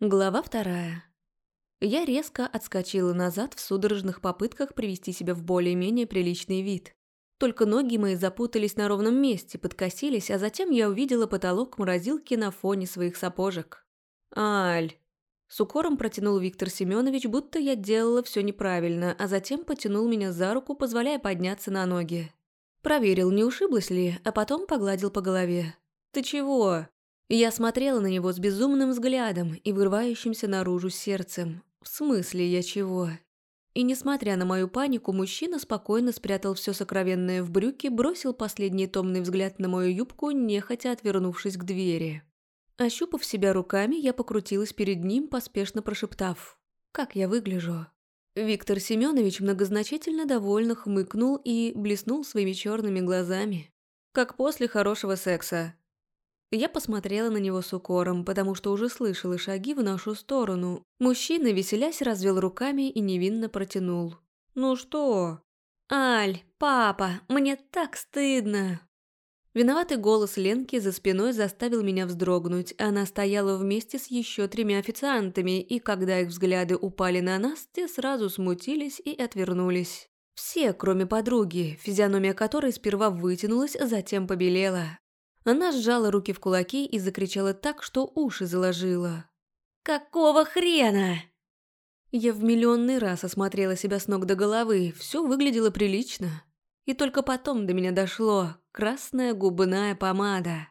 Глава вторая. Я резко отскочила назад в судорожных попытках привести себя в более-менее приличный вид. Только ноги мои запутались на ровном месте, подкосились, а затем я увидела потолок морозилки на фоне своих сапожек. «Аль!» С укором протянул Виктор Семенович, будто я делала все неправильно, а затем потянул меня за руку, позволяя подняться на ноги. Проверил, не ушиблась ли, а потом погладил по голове. «Ты чего?» Я смотрела на него с безумным взглядом и вырывающимся наружу сердцем. В смысле я чего? И несмотря на мою панику, мужчина спокойно спрятал все сокровенное в брюки, бросил последний томный взгляд на мою юбку, нехотя отвернувшись к двери. Ощупав себя руками, я покрутилась перед ним, поспешно прошептав «Как я выгляжу?». Виктор Семенович многозначительно довольно хмыкнул и блеснул своими черными глазами. «Как после хорошего секса», я посмотрела на него с укором, потому что уже слышала шаги в нашу сторону. Мужчина, веселясь, развел руками и невинно протянул. «Ну что?» «Аль, папа, мне так стыдно!» Виноватый голос Ленки за спиной заставил меня вздрогнуть. Она стояла вместе с еще тремя официантами, и когда их взгляды упали на нас, те сразу смутились и отвернулись. Все, кроме подруги, физиономия которой сперва вытянулась, затем побелела. Она сжала руки в кулаки и закричала так, что уши заложила. «Какого хрена?» Я в миллионный раз осмотрела себя с ног до головы, все выглядело прилично. И только потом до меня дошло красная губная помада.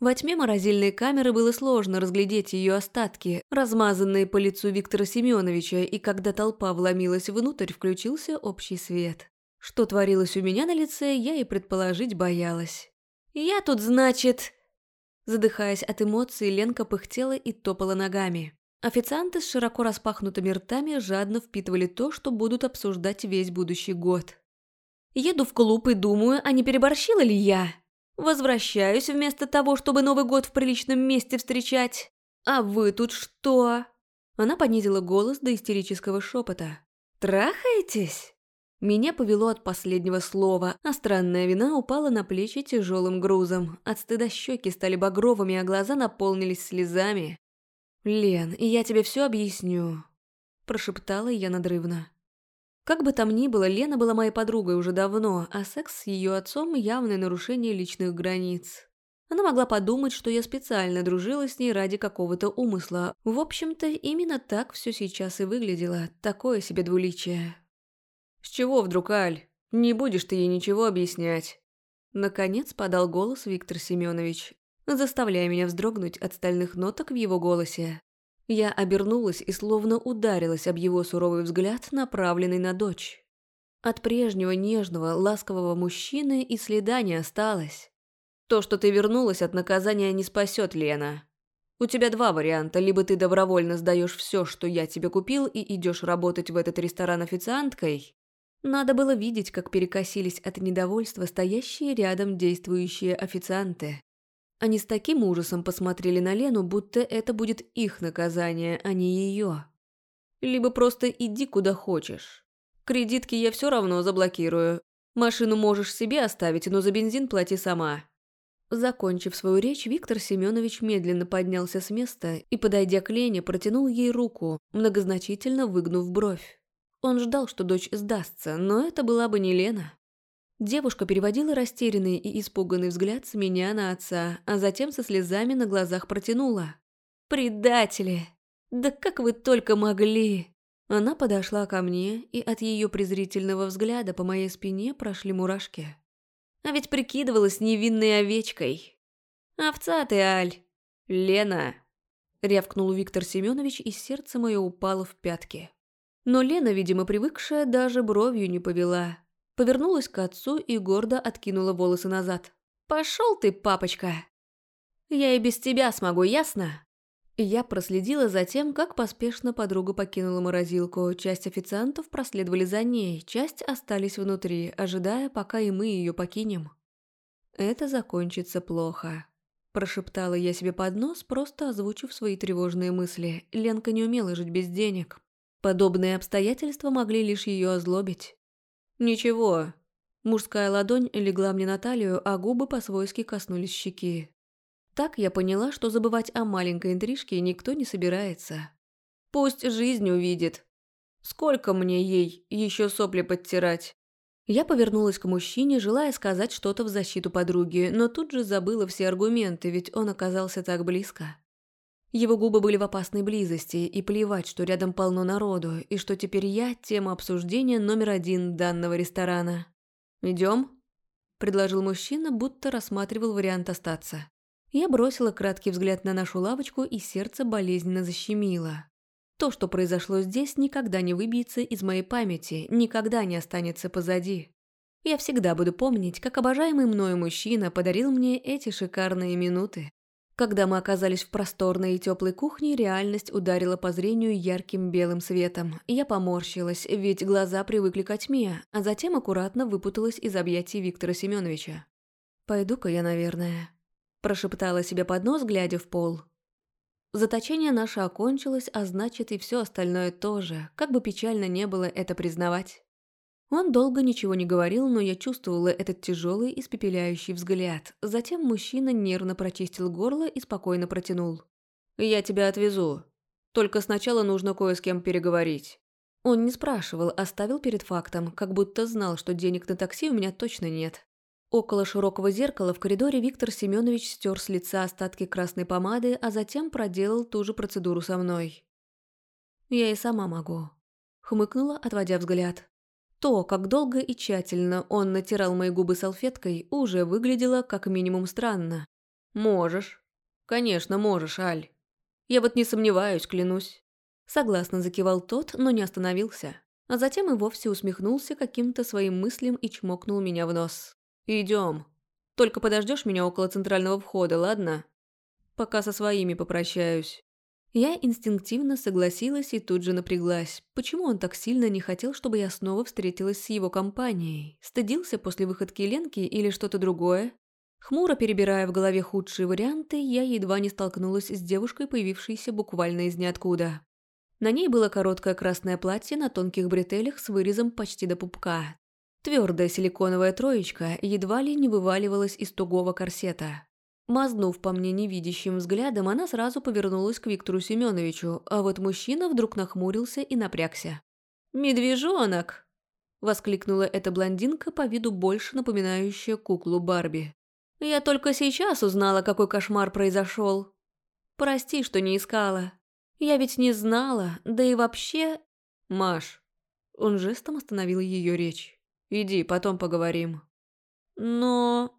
Во тьме морозильной камеры было сложно разглядеть ее остатки, размазанные по лицу Виктора Семеновича, и когда толпа вломилась внутрь, включился общий свет. Что творилось у меня на лице, я и предположить боялась. «Я тут, значит...» Задыхаясь от эмоций, Ленка пыхтела и топала ногами. Официанты с широко распахнутыми ртами жадно впитывали то, что будут обсуждать весь будущий год. «Еду в клуб и думаю, а не переборщила ли я? Возвращаюсь вместо того, чтобы Новый год в приличном месте встречать. А вы тут что?» Она понизила голос до истерического шепота. «Трахаетесь?» Меня повело от последнего слова, а странная вина упала на плечи тяжелым грузом. От стыда щеки стали багровыми, а глаза наполнились слезами. «Лен, я тебе все объясню», – прошептала я надрывно. Как бы там ни было, Лена была моей подругой уже давно, а секс с ее отцом – явное нарушение личных границ. Она могла подумать, что я специально дружила с ней ради какого-то умысла. В общем-то, именно так все сейчас и выглядело, такое себе двуличие. «С чего вдруг, Аль? Не будешь ты ей ничего объяснять?» Наконец подал голос Виктор Семенович, заставляя меня вздрогнуть от стальных ноток в его голосе. Я обернулась и словно ударилась об его суровый взгляд, направленный на дочь. От прежнего нежного, ласкового мужчины и следа не осталось. То, что ты вернулась от наказания, не спасет Лена. У тебя два варианта. Либо ты добровольно сдаешь все, что я тебе купил, и идешь работать в этот ресторан официанткой, надо было видеть, как перекосились от недовольства стоящие рядом действующие официанты. Они с таким ужасом посмотрели на Лену, будто это будет их наказание, а не ее. Либо просто иди куда хочешь. Кредитки я все равно заблокирую. Машину можешь себе оставить, но за бензин плати сама. Закончив свою речь, Виктор Семенович медленно поднялся с места и, подойдя к Лене, протянул ей руку, многозначительно выгнув бровь. Он ждал, что дочь сдастся, но это была бы не Лена. Девушка переводила растерянный и испуганный взгляд с меня на отца, а затем со слезами на глазах протянула. «Предатели! Да как вы только могли!» Она подошла ко мне, и от ее презрительного взгляда по моей спине прошли мурашки. А ведь прикидывалась невинной овечкой. «Овца ты, Аль!» «Лена!» — рявкнул Виктор Семенович, и сердце мое упало в пятки. Но Лена, видимо, привыкшая, даже бровью не повела. Повернулась к отцу и гордо откинула волосы назад. «Пошел ты, папочка!» «Я и без тебя смогу, ясно?» Я проследила за тем, как поспешно подруга покинула морозилку. Часть официантов проследовали за ней, часть остались внутри, ожидая, пока и мы ее покинем. «Это закончится плохо», – прошептала я себе под нос, просто озвучив свои тревожные мысли. Ленка не умела жить без денег, Подобные обстоятельства могли лишь ее озлобить. «Ничего». Мужская ладонь легла мне на талию, а губы по-свойски коснулись щеки. Так я поняла, что забывать о маленькой интрижке никто не собирается. Пусть жизнь увидит. Сколько мне ей еще сопли подтирать? Я повернулась к мужчине, желая сказать что-то в защиту подруги, но тут же забыла все аргументы, ведь он оказался так близко. Его губы были в опасной близости, и плевать, что рядом полно народу, и что теперь я – тема обсуждения номер один данного ресторана. «Идем?» – предложил мужчина, будто рассматривал вариант остаться. Я бросила краткий взгляд на нашу лавочку, и сердце болезненно защемило. То, что произошло здесь, никогда не выбьется из моей памяти, никогда не останется позади. Я всегда буду помнить, как обожаемый мною мужчина подарил мне эти шикарные минуты. Когда мы оказались в просторной и теплой кухне, реальность ударила по зрению ярким белым светом. Я поморщилась, ведь глаза привыкли к тьме, а затем аккуратно выпуталась из объятий Виктора Семеновича. «Пойду-ка я, наверное», – прошептала себе под нос, глядя в пол. Заточение наше окончилось, а значит и все остальное тоже, как бы печально не было это признавать. Он долго ничего не говорил, но я чувствовала этот тяжелый, испепеляющий взгляд. Затем мужчина нервно прочистил горло и спокойно протянул. «Я тебя отвезу. Только сначала нужно кое с кем переговорить». Он не спрашивал, оставил перед фактом, как будто знал, что денег на такси у меня точно нет. Около широкого зеркала в коридоре Виктор Семенович стер с лица остатки красной помады, а затем проделал ту же процедуру со мной. «Я и сама могу», — хмыкнула, отводя взгляд. То, как долго и тщательно он натирал мои губы салфеткой, уже выглядело как минимум странно. «Можешь. Конечно, можешь, Аль. Я вот не сомневаюсь, клянусь». Согласно закивал тот, но не остановился. А затем и вовсе усмехнулся каким-то своим мыслям и чмокнул меня в нос. Идем. Только подождешь меня около центрального входа, ладно? Пока со своими попрощаюсь». Я инстинктивно согласилась и тут же напряглась. Почему он так сильно не хотел, чтобы я снова встретилась с его компанией? Стыдился после выходки Ленки или что-то другое? Хмуро перебирая в голове худшие варианты, я едва не столкнулась с девушкой, появившейся буквально из ниоткуда. На ней было короткое красное платье на тонких бретелях с вырезом почти до пупка. Твердая силиконовая троечка едва ли не вываливалась из тугого корсета. Мазнув по мне невидящим взглядом, она сразу повернулась к Виктору Семеновичу, а вот мужчина вдруг нахмурился и напрягся. «Медвежонок!» – воскликнула эта блондинка по виду больше напоминающая куклу Барби. «Я только сейчас узнала, какой кошмар произошел. Прости, что не искала. Я ведь не знала, да и вообще...» «Маш!» Он жестом остановил ее речь. Иди, потом поговорим». «Но...»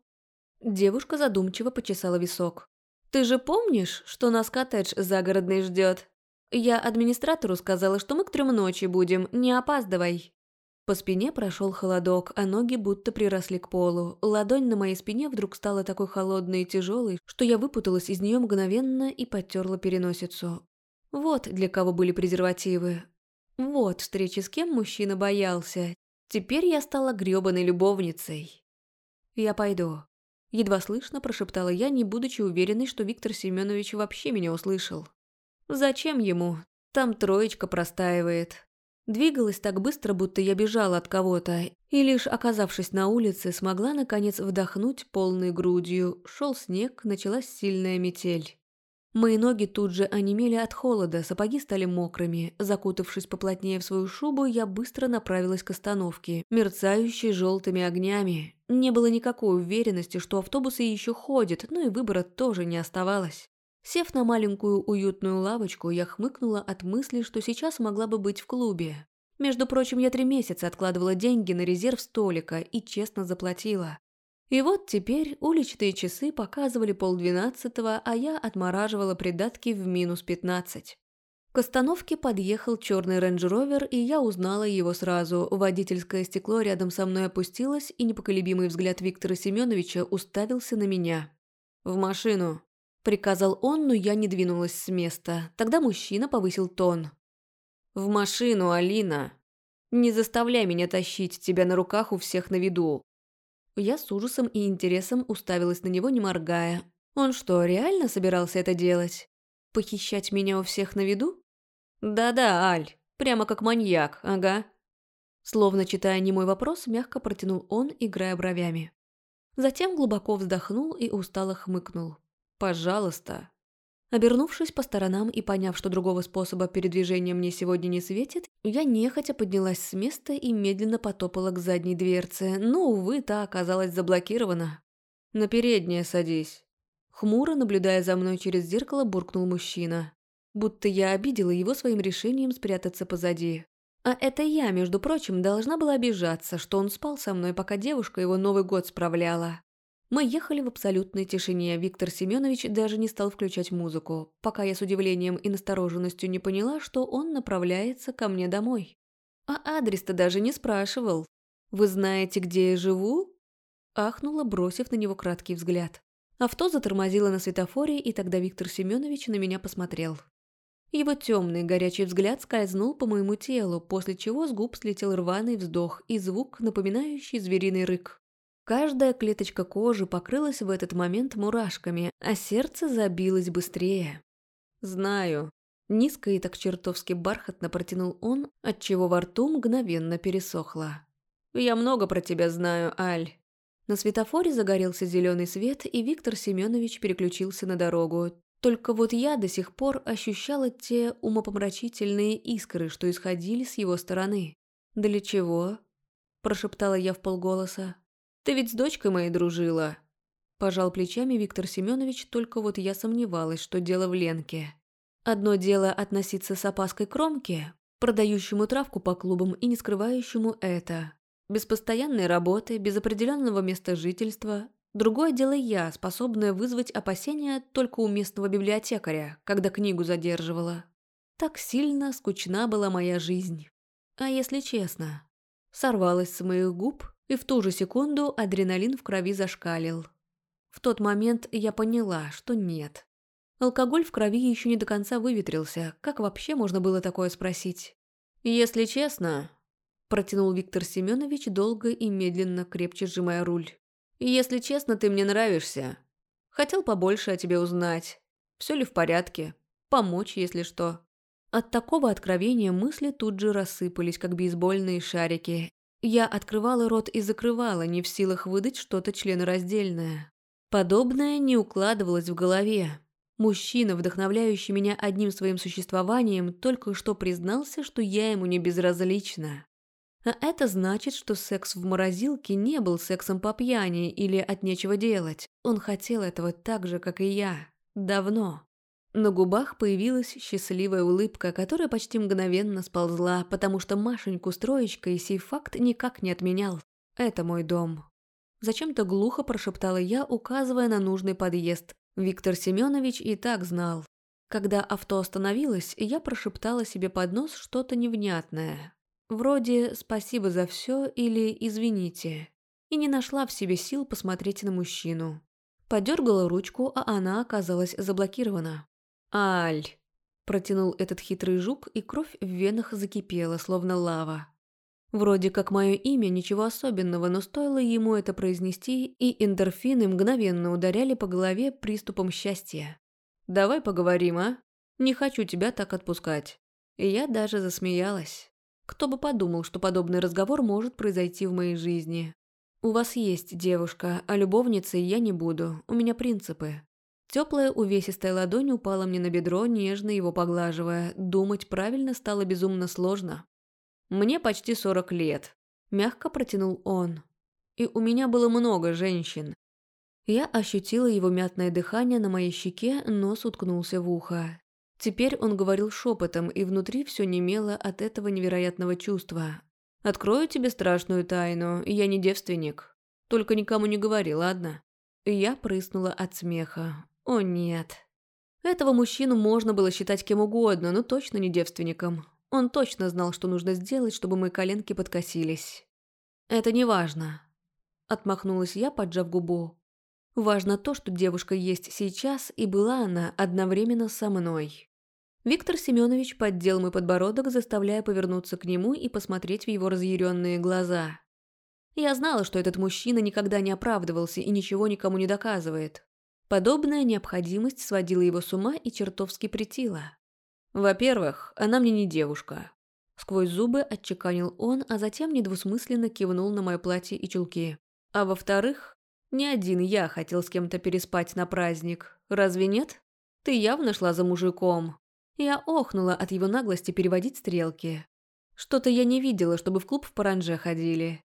Девушка задумчиво почесала висок. «Ты же помнишь, что нас коттедж загородный ждет? Я администратору сказала, что мы к трем ночи будем, не опаздывай». По спине прошел холодок, а ноги будто приросли к полу. Ладонь на моей спине вдруг стала такой холодной и тяжелой, что я выпуталась из нее мгновенно и потерла переносицу. Вот для кого были презервативы. Вот встречи с кем мужчина боялся. Теперь я стала грёбаной любовницей. «Я пойду», – едва слышно прошептала я, не будучи уверенной, что Виктор Семенович вообще меня услышал. «Зачем ему? Там троечка простаивает». Двигалась так быстро, будто я бежала от кого-то, и лишь оказавшись на улице, смогла наконец вдохнуть полной грудью. Шел снег, началась сильная метель. Мои ноги тут же онемели от холода, сапоги стали мокрыми. Закутавшись поплотнее в свою шубу, я быстро направилась к остановке, мерцающей желтыми огнями. Не было никакой уверенности, что автобусы еще ходят, но и выбора тоже не оставалось. Сев на маленькую уютную лавочку, я хмыкнула от мысли, что сейчас могла бы быть в клубе. Между прочим, я три месяца откладывала деньги на резерв столика и честно заплатила. И вот теперь уличные часы показывали полдвенадцатого, а я отмораживала придатки в минус пятнадцать. К остановке подъехал черный рейндж-ровер, и я узнала его сразу. Водительское стекло рядом со мной опустилось, и непоколебимый взгляд Виктора Семеновича уставился на меня. «В машину», – приказал он, но я не двинулась с места. Тогда мужчина повысил тон. «В машину, Алина! Не заставляй меня тащить тебя на руках у всех на виду. Я с ужасом и интересом уставилась на него, не моргая. Он что, реально собирался это делать? Похищать меня у всех на виду? Да-да, Аль, прямо как маньяк, ага. Словно читая немой вопрос, мягко протянул он, играя бровями. Затем глубоко вздохнул и устало хмыкнул. Пожалуйста». Обернувшись по сторонам и поняв, что другого способа передвижения мне сегодня не светит, я нехотя поднялась с места и медленно потопала к задней дверце, но, увы, та оказалась заблокирована. «На переднее садись». Хмуро, наблюдая за мной через зеркало, буркнул мужчина. Будто я обидела его своим решением спрятаться позади. А это я, между прочим, должна была обижаться, что он спал со мной, пока девушка его Новый год справляла. Мы ехали в абсолютной тишине, Виктор Семенович даже не стал включать музыку, пока я с удивлением и настороженностью не поняла, что он направляется ко мне домой. А адрес-то даже не спрашивал. «Вы знаете, где я живу?» Ахнула, бросив на него краткий взгляд. Авто затормозило на светофоре, и тогда Виктор Семенович на меня посмотрел. Его темный горячий взгляд скользнул по моему телу, после чего с губ слетел рваный вздох и звук, напоминающий звериный рык. Каждая клеточка кожи покрылась в этот момент мурашками, а сердце забилось быстрее. «Знаю». Низко и так чертовски бархатно протянул он, отчего во рту мгновенно пересохло. «Я много про тебя знаю, Аль». На светофоре загорелся зеленый свет, и Виктор Семенович переключился на дорогу. Только вот я до сих пор ощущала те умопомрачительные искры, что исходили с его стороны. «Для чего?» – прошептала я в полголоса. Ты ведь с дочкой моей дружила». Пожал плечами Виктор Семенович, только вот я сомневалась, что дело в Ленке. Одно дело относиться с опаской к Ромке, продающему травку по клубам и не скрывающему это. Без постоянной работы, без определенного места жительства. Другое дело я, способная вызвать опасения только у местного библиотекаря, когда книгу задерживала. Так сильно скучна была моя жизнь. А если честно, сорвалась с моих губ и в ту же секунду адреналин в крови зашкалил. В тот момент я поняла, что нет. Алкоголь в крови еще не до конца выветрился. Как вообще можно было такое спросить? «Если честно...» Протянул Виктор Семенович, долго и медленно крепче сжимая руль. «Если честно, ты мне нравишься. Хотел побольше о тебе узнать. Все ли в порядке? Помочь, если что». От такого откровения мысли тут же рассыпались, как бейсбольные шарики, я открывала рот и закрывала, не в силах выдать что-то членораздельное. Подобное не укладывалось в голове. Мужчина, вдохновляющий меня одним своим существованием, только что признался, что я ему не безразлична. А это значит, что секс в морозилке не был сексом по пьяни или от нечего делать. Он хотел этого так же, как и я. Давно. На губах появилась счастливая улыбка, которая почти мгновенно сползла, потому что Машеньку с троечкой сей факт никак не отменял. Это мой дом. Зачем-то глухо прошептала я, указывая на нужный подъезд. Виктор Семенович и так знал. Когда авто остановилось, я прошептала себе под нос что-то невнятное. Вроде «спасибо за все» или «извините». И не нашла в себе сил посмотреть на мужчину. Подергала ручку, а она оказалась заблокирована. «Аль!» – протянул этот хитрый жук, и кровь в венах закипела, словно лава. Вроде как мое имя ничего особенного, но стоило ему это произнести, и эндорфины мгновенно ударяли по голове приступом счастья. «Давай поговорим, а? Не хочу тебя так отпускать». И я даже засмеялась. Кто бы подумал, что подобный разговор может произойти в моей жизни. «У вас есть девушка, а любовницей я не буду, у меня принципы. Теплая увесистая ладонь упала мне на бедро, нежно его поглаживая. Думать правильно стало безумно сложно. «Мне почти сорок лет», – мягко протянул он. «И у меня было много женщин». Я ощутила его мятное дыхание на моей щеке, нос уткнулся в ухо. Теперь он говорил шепотом, и внутри все немело от этого невероятного чувства. «Открою тебе страшную тайну, я не девственник. Только никому не говори, ладно?» Я прыснула от смеха. О нет. Этого мужчину можно было считать кем угодно, но точно не девственником. Он точно знал, что нужно сделать, чтобы мои коленки подкосились. «Это не важно», – отмахнулась я, поджав губу. «Важно то, что девушка есть сейчас, и была она одновременно со мной». Виктор Семенович поддел мой подбородок, заставляя повернуться к нему и посмотреть в его разъяренные глаза. Я знала, что этот мужчина никогда не оправдывался и ничего никому не доказывает. Подобная необходимость сводила его с ума и чертовски претила. «Во-первых, она мне не девушка». Сквозь зубы отчеканил он, а затем недвусмысленно кивнул на мое платье и чулки. «А во-вторых, Не один я хотел с кем-то переспать на праздник. Разве нет? Ты явно шла за мужиком. Я охнула от его наглости переводить стрелки. Что-то я не видела, чтобы в клуб в Паранже ходили.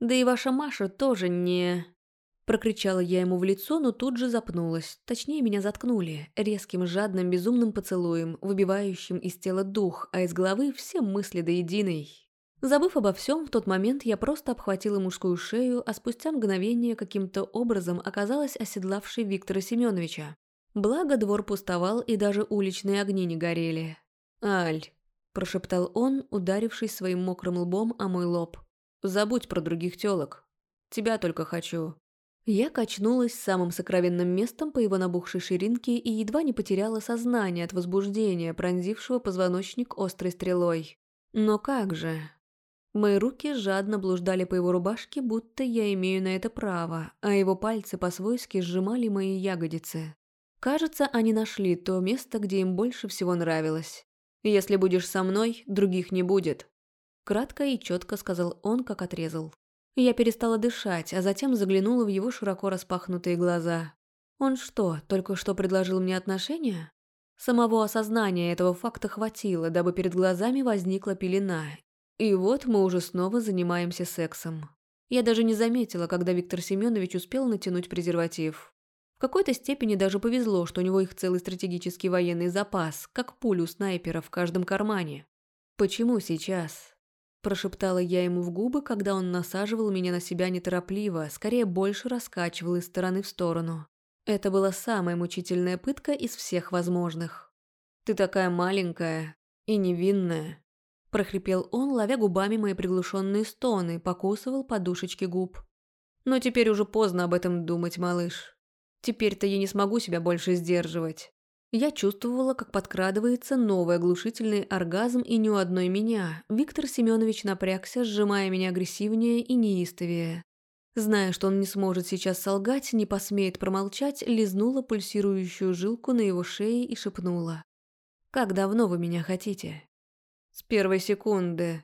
Да и ваша Маша тоже не... Прокричала я ему в лицо, но тут же запнулась. Точнее, меня заткнули. Резким, жадным, безумным поцелуем, выбивающим из тела дух, а из головы все мысли до единой. Забыв обо всем, в тот момент я просто обхватила мужскую шею, а спустя мгновение каким-то образом оказалась оседлавшей Виктора Семеновича. Благо, двор пустовал, и даже уличные огни не горели. «Аль», – прошептал он, ударившись своим мокрым лбом о мой лоб. «Забудь про других тёлок. Тебя только хочу». Я качнулась самым сокровенным местом по его набухшей ширинке и едва не потеряла сознание от возбуждения, пронзившего позвоночник острой стрелой. Но как же? Мои руки жадно блуждали по его рубашке, будто я имею на это право, а его пальцы по-свойски сжимали мои ягодицы. Кажется, они нашли то место, где им больше всего нравилось. «Если будешь со мной, других не будет», – кратко и четко сказал он, как отрезал. Я перестала дышать, а затем заглянула в его широко распахнутые глаза. Он что, только что предложил мне отношения? Самого осознания этого факта хватило, дабы перед глазами возникла пелена. И вот мы уже снова занимаемся сексом. Я даже не заметила, когда Виктор Семенович успел натянуть презерватив. В какой-то степени даже повезло, что у него их целый стратегический военный запас, как пулю снайпера в каждом кармане. Почему сейчас? Прошептала я ему в губы, когда он насаживал меня на себя неторопливо, скорее больше раскачивал из стороны в сторону. Это была самая мучительная пытка из всех возможных. «Ты такая маленькая и невинная», – прохрипел он, ловя губами мои приглушенные стоны, покусывал подушечки губ. «Но теперь уже поздно об этом думать, малыш. Теперь-то я не смогу себя больше сдерживать. Я чувствовала, как подкрадывается новый оглушительный оргазм и не у одной меня. Виктор Семенович напрягся, сжимая меня агрессивнее и неистовее. Зная, что он не сможет сейчас солгать, не посмеет промолчать, лизнула пульсирующую жилку на его шее и шепнула. «Как давно вы меня хотите?» «С первой секунды».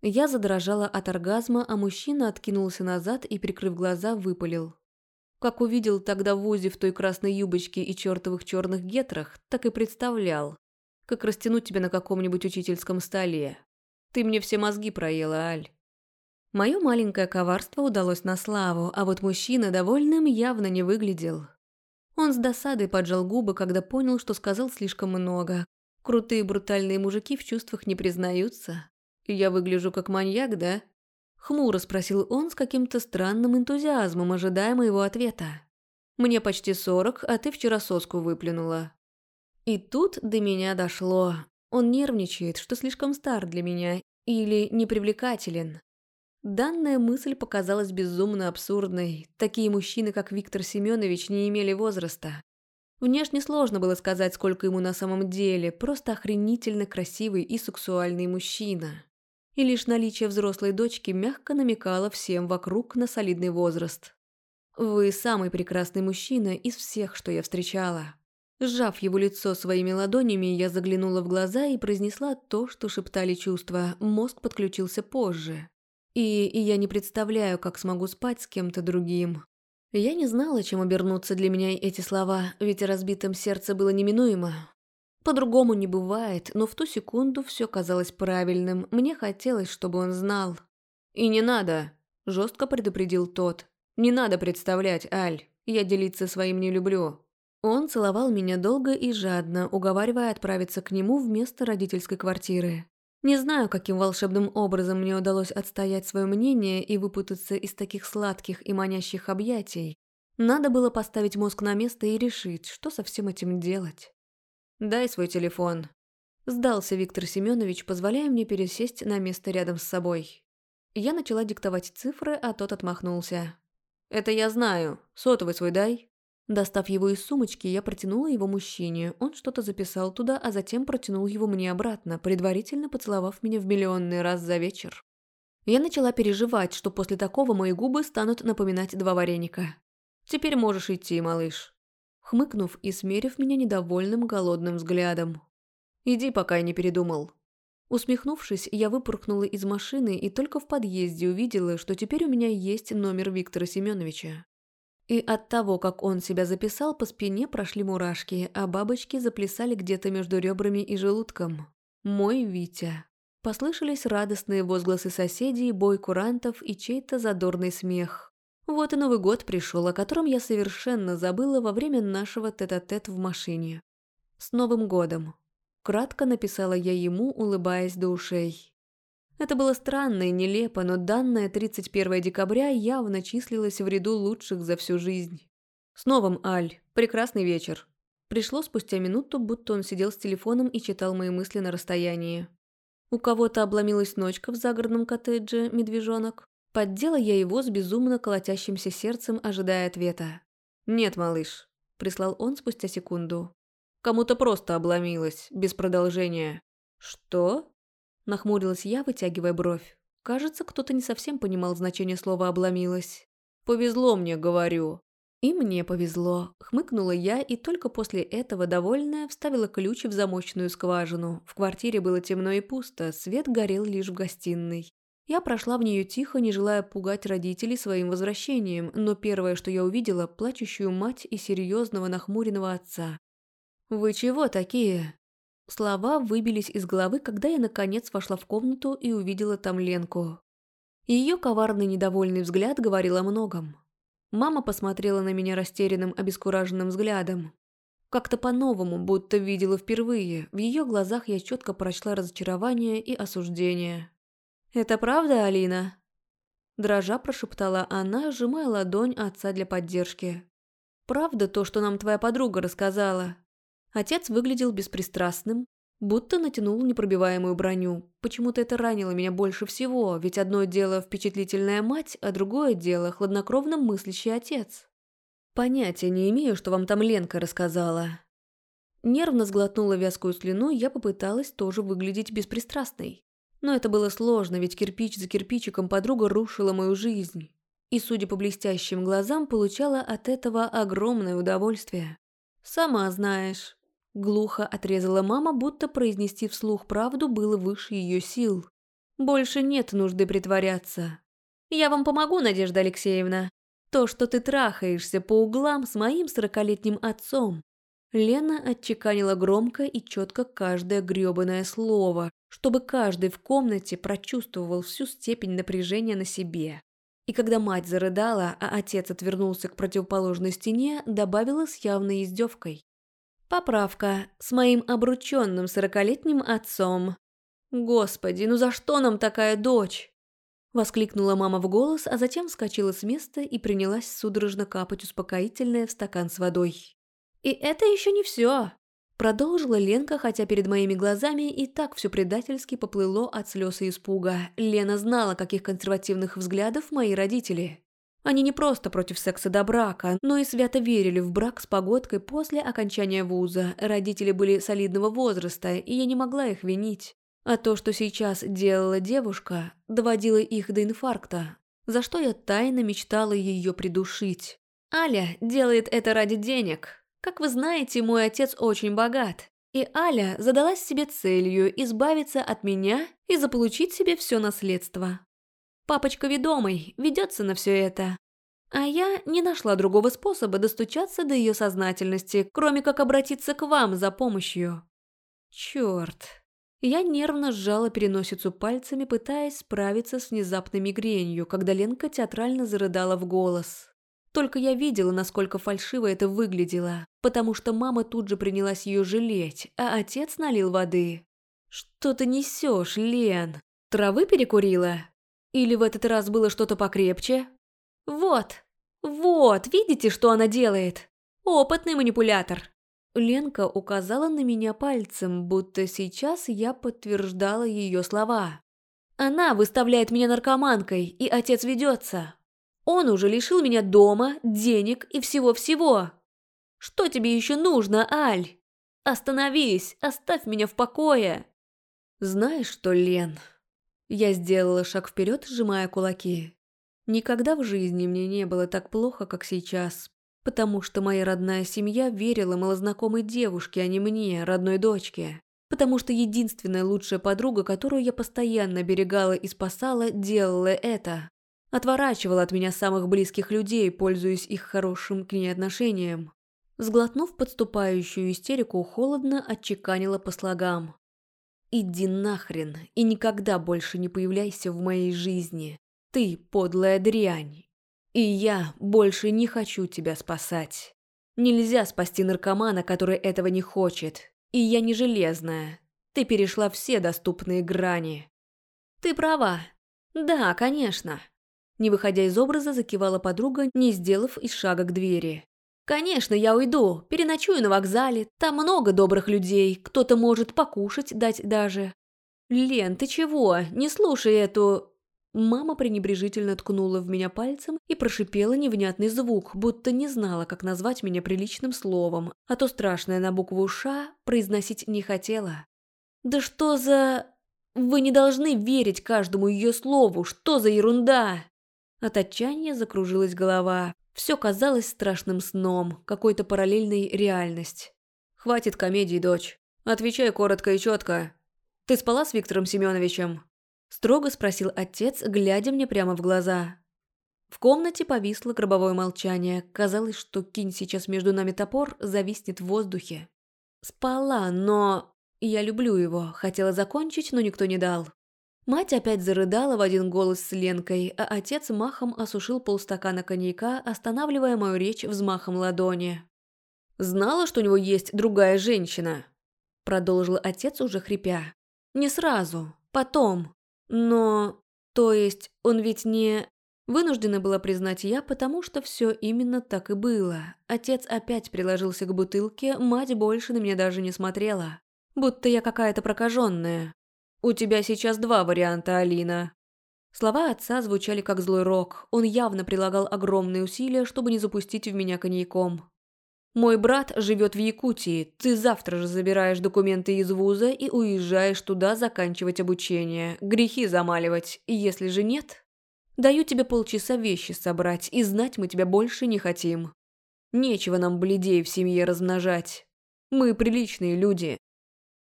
Я задрожала от оргазма, а мужчина откинулся назад и, прикрыв глаза, выпалил. Как увидел тогда в УЗИ в той красной юбочке и чертовых черных гетрах, так и представлял. Как растянуть тебя на каком-нибудь учительском столе. Ты мне все мозги проела, Аль. Мое маленькое коварство удалось на славу, а вот мужчина довольным явно не выглядел. Он с досадой поджал губы, когда понял, что сказал слишком много. Крутые брутальные мужики в чувствах не признаются. Я выгляжу как маньяк, да? Хмуро спросил он с каким-то странным энтузиазмом, ожидая моего ответа. «Мне почти сорок, а ты вчера соску выплюнула». И тут до меня дошло. Он нервничает, что слишком стар для меня или непривлекателен. Данная мысль показалась безумно абсурдной. Такие мужчины, как Виктор Семенович, не имели возраста. Внешне сложно было сказать, сколько ему на самом деле, просто охренительно красивый и сексуальный мужчина и лишь наличие взрослой дочки мягко намекало всем вокруг на солидный возраст. «Вы самый прекрасный мужчина из всех, что я встречала». Сжав его лицо своими ладонями, я заглянула в глаза и произнесла то, что шептали чувства. Мозг подключился позже. И, и я не представляю, как смогу спать с кем-то другим. Я не знала, чем обернуться для меня эти слова, ведь разбитым сердце было неминуемо. По-другому не бывает, но в ту секунду все казалось правильным. Мне хотелось, чтобы он знал. «И не надо», – жестко предупредил тот. «Не надо представлять, Аль. Я делиться своим не люблю». Он целовал меня долго и жадно, уговаривая отправиться к нему вместо родительской квартиры. Не знаю, каким волшебным образом мне удалось отстоять свое мнение и выпутаться из таких сладких и манящих объятий. Надо было поставить мозг на место и решить, что со всем этим делать. «Дай свой телефон». Сдался Виктор Семенович, позволяя мне пересесть на место рядом с собой. Я начала диктовать цифры, а тот отмахнулся. «Это я знаю. Сотовый свой дай». Достав его из сумочки, я протянула его мужчине. Он что-то записал туда, а затем протянул его мне обратно, предварительно поцеловав меня в миллионный раз за вечер. Я начала переживать, что после такого мои губы станут напоминать два вареника. «Теперь можешь идти, малыш» хмыкнув и смерив меня недовольным голодным взглядом. «Иди, пока я не передумал». Усмехнувшись, я выпорхнула из машины и только в подъезде увидела, что теперь у меня есть номер Виктора Семеновича. И от того, как он себя записал, по спине прошли мурашки, а бабочки заплясали где-то между ребрами и желудком. «Мой Витя». Послышались радостные возгласы соседей, бой курантов и чей-то задорный смех. Вот и Новый год пришел, о котором я совершенно забыла во время нашего тет-а-тет -тет в машине. «С Новым годом!» Кратко написала я ему, улыбаясь до ушей. Это было странно и нелепо, но данное 31 декабря явно числилось в ряду лучших за всю жизнь. «С новым, Аль! Прекрасный вечер!» Пришло спустя минуту, будто он сидел с телефоном и читал мои мысли на расстоянии. У кого-то обломилась ночка в загородном коттедже, медвежонок. Поддела я его с безумно колотящимся сердцем, ожидая ответа. «Нет, малыш», – прислал он спустя секунду. «Кому-то просто обломилась, без продолжения». «Что?» – нахмурилась я, вытягивая бровь. Кажется, кто-то не совсем понимал значение слова «обломилась». «Повезло мне, говорю». И мне повезло. Хмыкнула я и только после этого, довольная, вставила ключ в замочную скважину. В квартире было темно и пусто, свет горел лишь в гостиной. Я прошла в нее тихо, не желая пугать родителей своим возвращением, но первое, что я увидела, плачущую мать и серьезного нахмуренного отца. «Вы чего такие?» Слова выбились из головы, когда я наконец вошла в комнату и увидела там Ленку. Ее коварный недовольный взгляд говорил о многом. Мама посмотрела на меня растерянным, обескураженным взглядом. Как-то по-новому, будто видела впервые. В ее глазах я четко прочла разочарование и осуждение. «Это правда, Алина?» Дрожа прошептала она, сжимая ладонь отца для поддержки. «Правда то, что нам твоя подруга рассказала?» Отец выглядел беспристрастным, Будто натянул непробиваемую броню. Почему-то это ранило меня больше всего, ведь одно дело впечатлительная мать, а другое дело хладнокровно мыслящий отец. Понятия не имею, что вам там Ленка рассказала. Нервно сглотнула вязкую слюну, я попыталась тоже выглядеть беспристрастной. Но это было сложно, ведь кирпич за кирпичиком подруга рушила мою жизнь. И, судя по блестящим глазам, получала от этого огромное удовольствие. «Сама знаешь», Глухо отрезала мама, будто произнести вслух правду было выше ее сил. «Больше нет нужды притворяться. Я вам помогу, Надежда Алексеевна. То, что ты трахаешься по углам с моим сорокалетним отцом». Лена отчеканила громко и четко каждое грёбаное слово, чтобы каждый в комнате прочувствовал всю степень напряжения на себе. И когда мать зарыдала, а отец отвернулся к противоположной стене, добавила с явной издевкой. Поправка. С моим обрученным сорокалетним отцом. Господи, ну за что нам такая дочь? Воскликнула мама в голос, а затем вскочила с места и принялась судорожно капать успокоительное в стакан с водой. «И это еще не все!» Продолжила Ленка, хотя перед моими глазами и так все предательски поплыло от слез и испуга. Лена знала, каких консервативных взглядов мои родители. Они не просто против секса до брака, но и свято верили в брак с погодкой после окончания вуза. Родители были солидного возраста, и я не могла их винить. А то, что сейчас делала девушка, доводило их до инфаркта, за что я тайно мечтала ее придушить. Аля делает это ради денег. Как вы знаете, мой отец очень богат. И Аля задалась себе целью избавиться от меня и заполучить себе все наследство. Папочка ведомый, ведется на все это. А я не нашла другого способа достучаться до ее сознательности, кроме как обратиться к вам за помощью. Черт. Я нервно сжала переносицу пальцами, пытаясь справиться с внезапной мигренью, когда Ленка театрально зарыдала в голос. Только я видела, насколько фальшиво это выглядело, потому что мама тут же принялась ее жалеть, а отец налил воды. «Что ты несешь, Лен? Травы перекурила?» Или в этот раз было что-то покрепче? Вот, вот, видите, что она делает? Опытный манипулятор. Ленка указала на меня пальцем, будто сейчас я подтверждала ее слова. Она выставляет меня наркоманкой, и отец ведется. Он уже лишил меня дома, денег и всего-всего. Что тебе еще нужно, Аль? Остановись, оставь меня в покое. Знаешь что, Лен, я сделала шаг вперед, сжимая кулаки. Никогда в жизни мне не было так плохо, как сейчас, потому что моя родная семья верила малознакомой девушке, а не мне, родной дочке. Потому что единственная лучшая подруга, которую я постоянно берегала и спасала, делала это. Отворачивала от меня самых близких людей, пользуясь их хорошим к ней отношением. Сглотнув подступающую истерику, холодно отчеканила по слогам. «Иди нахрен и никогда больше не появляйся в моей жизни. Ты подлая дрянь. И я больше не хочу тебя спасать. Нельзя спасти наркомана, который этого не хочет. И я не железная. Ты перешла все доступные грани. Ты права. Да, конечно. Не выходя из образа, закивала подруга, не сделав и шага к двери. «Конечно, я уйду, переночую на вокзале, там много добрых людей, кто-то может покушать дать даже». «Лен, ты чего? Не слушай эту...» Мама пренебрежительно ткнула в меня пальцем и прошипела невнятный звук, будто не знала, как назвать меня приличным словом, а то страшное на букву «Ш» произносить не хотела. «Да что за...» «Вы не должны верить каждому ее слову, что за ерунда!» От отчаяния закружилась голова. Все казалось страшным сном, какой-то параллельной реальность. «Хватит комедий, дочь. Отвечай коротко и четко. Ты спала с Виктором Семеновичем?» Строго спросил отец, глядя мне прямо в глаза. В комнате повисло гробовое молчание. Казалось, что кинь сейчас между нами топор, зависнет в воздухе. Спала, но... Я люблю его. Хотела закончить, но никто не дал. Мать опять зарыдала в один голос с Ленкой, а отец махом осушил полстакана коньяка, останавливая мою речь взмахом ладони. «Знала, что у него есть другая женщина?» Продолжил отец уже хрипя. «Не сразу. Потом. Но... То есть, он ведь не... Вынуждена была признать я, потому что все именно так и было. Отец опять приложился к бутылке, мать больше на меня даже не смотрела. Будто я какая-то прокаженная. «У тебя сейчас два варианта, Алина». Слова отца звучали как злой рок. Он явно прилагал огромные усилия, чтобы не запустить в меня коньяком. Мой брат живет в Якутии. Ты завтра же забираешь документы из вуза и уезжаешь туда заканчивать обучение. Грехи замаливать. Если же нет, даю тебе полчаса вещи собрать, и знать мы тебя больше не хотим. Нечего нам бледей в семье размножать. Мы приличные люди.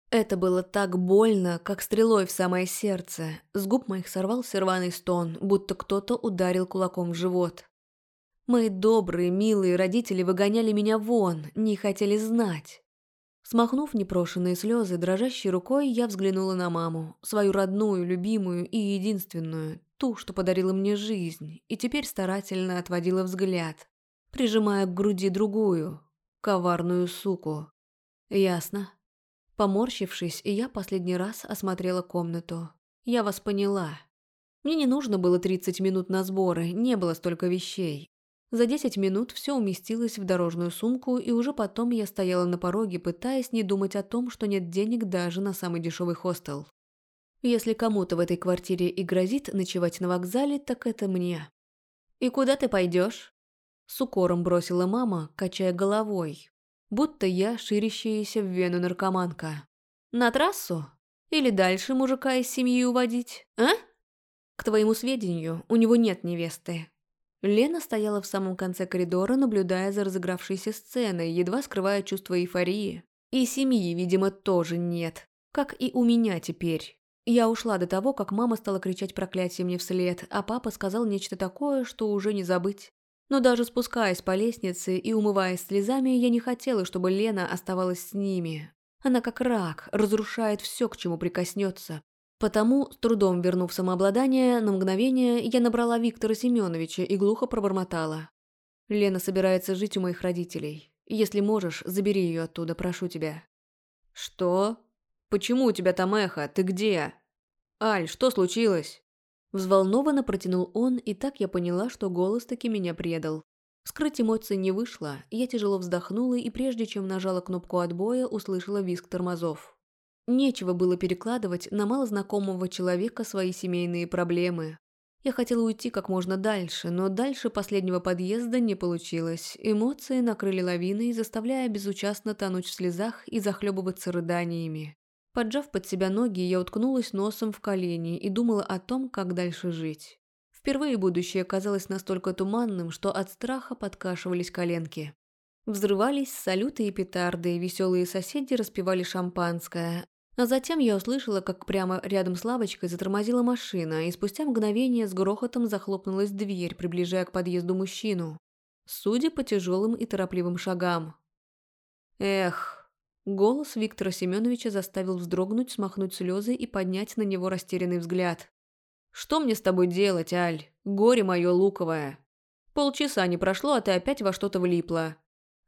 Это было так больно, как стрелой в самое сердце. С губ моих сорвался рваный стон, будто кто-то ударил кулаком в живот. Мои добрые, милые родители выгоняли меня вон, не хотели знать. Смахнув непрошенные слезы, дрожащей рукой я взглянула на маму, свою родную, любимую и единственную, ту, что подарила мне жизнь, и теперь старательно отводила взгляд, прижимая к груди другую, коварную суку. Ясно. Поморщившись, я последний раз осмотрела комнату. Я вас поняла. Мне не нужно было 30 минут на сборы, не было столько вещей. За десять минут все уместилось в дорожную сумку, и уже потом я стояла на пороге, пытаясь не думать о том, что нет денег даже на самый дешевый хостел. Если кому-то в этой квартире и грозит ночевать на вокзале, так это мне. «И куда ты пойдешь? С укором бросила мама, качая головой, будто я ширящаяся в вену наркоманка. «На трассу? Или дальше мужика из семьи уводить, а?» «К твоему сведению, у него нет невесты. Лена стояла в самом конце коридора, наблюдая за разыгравшейся сценой, едва скрывая чувство эйфории. И семьи, видимо, тоже нет. Как и у меня теперь. Я ушла до того, как мама стала кричать проклятие мне вслед, а папа сказал нечто такое, что уже не забыть. Но даже спускаясь по лестнице и умываясь слезами, я не хотела, чтобы Лена оставалась с ними. Она как рак, разрушает все, к чему прикоснется. Потому, с трудом вернув самообладание, на мгновение я набрала Виктора Семеновича и глухо пробормотала. «Лена собирается жить у моих родителей. Если можешь, забери ее оттуда, прошу тебя». «Что? Почему у тебя там эхо? Ты где?» «Аль, что случилось?» Взволнованно протянул он, и так я поняла, что голос таки меня предал. Скрыть эмоции не вышло, я тяжело вздохнула и прежде чем нажала кнопку отбоя, услышала визг тормозов. Нечего было перекладывать на малознакомого человека свои семейные проблемы. Я хотела уйти как можно дальше, но дальше последнего подъезда не получилось. Эмоции накрыли лавиной, заставляя безучастно тонуть в слезах и захлебываться рыданиями. Поджав под себя ноги, я уткнулась носом в колени и думала о том, как дальше жить. Впервые будущее казалось настолько туманным, что от страха подкашивались коленки. Взрывались салюты и петарды, веселые соседи распивали шампанское, А затем я услышала, как прямо рядом с лавочкой затормозила машина, и спустя мгновение с грохотом захлопнулась дверь, приближая к подъезду мужчину. Судя по тяжелым и торопливым шагам. Эх, голос Виктора Семеновича заставил вздрогнуть, смахнуть слезы и поднять на него растерянный взгляд. «Что мне с тобой делать, Аль? Горе мое луковое. Полчаса не прошло, а ты опять во что-то влипла».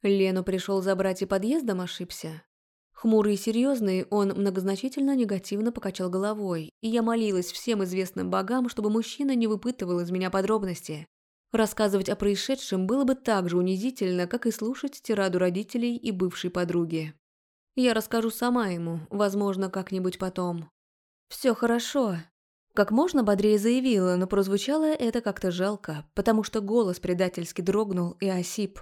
Лену пришел забрать и подъездом ошибся. Хмурый и серьезный, он многозначительно негативно покачал головой, и я молилась всем известным богам, чтобы мужчина не выпытывал из меня подробности. Рассказывать о происшедшем было бы так же унизительно, как и слушать тираду родителей и бывшей подруги. Я расскажу сама ему, возможно, как-нибудь потом. «Все хорошо», как можно бодрее заявила, но прозвучало это как-то жалко, потому что голос предательски дрогнул и осип.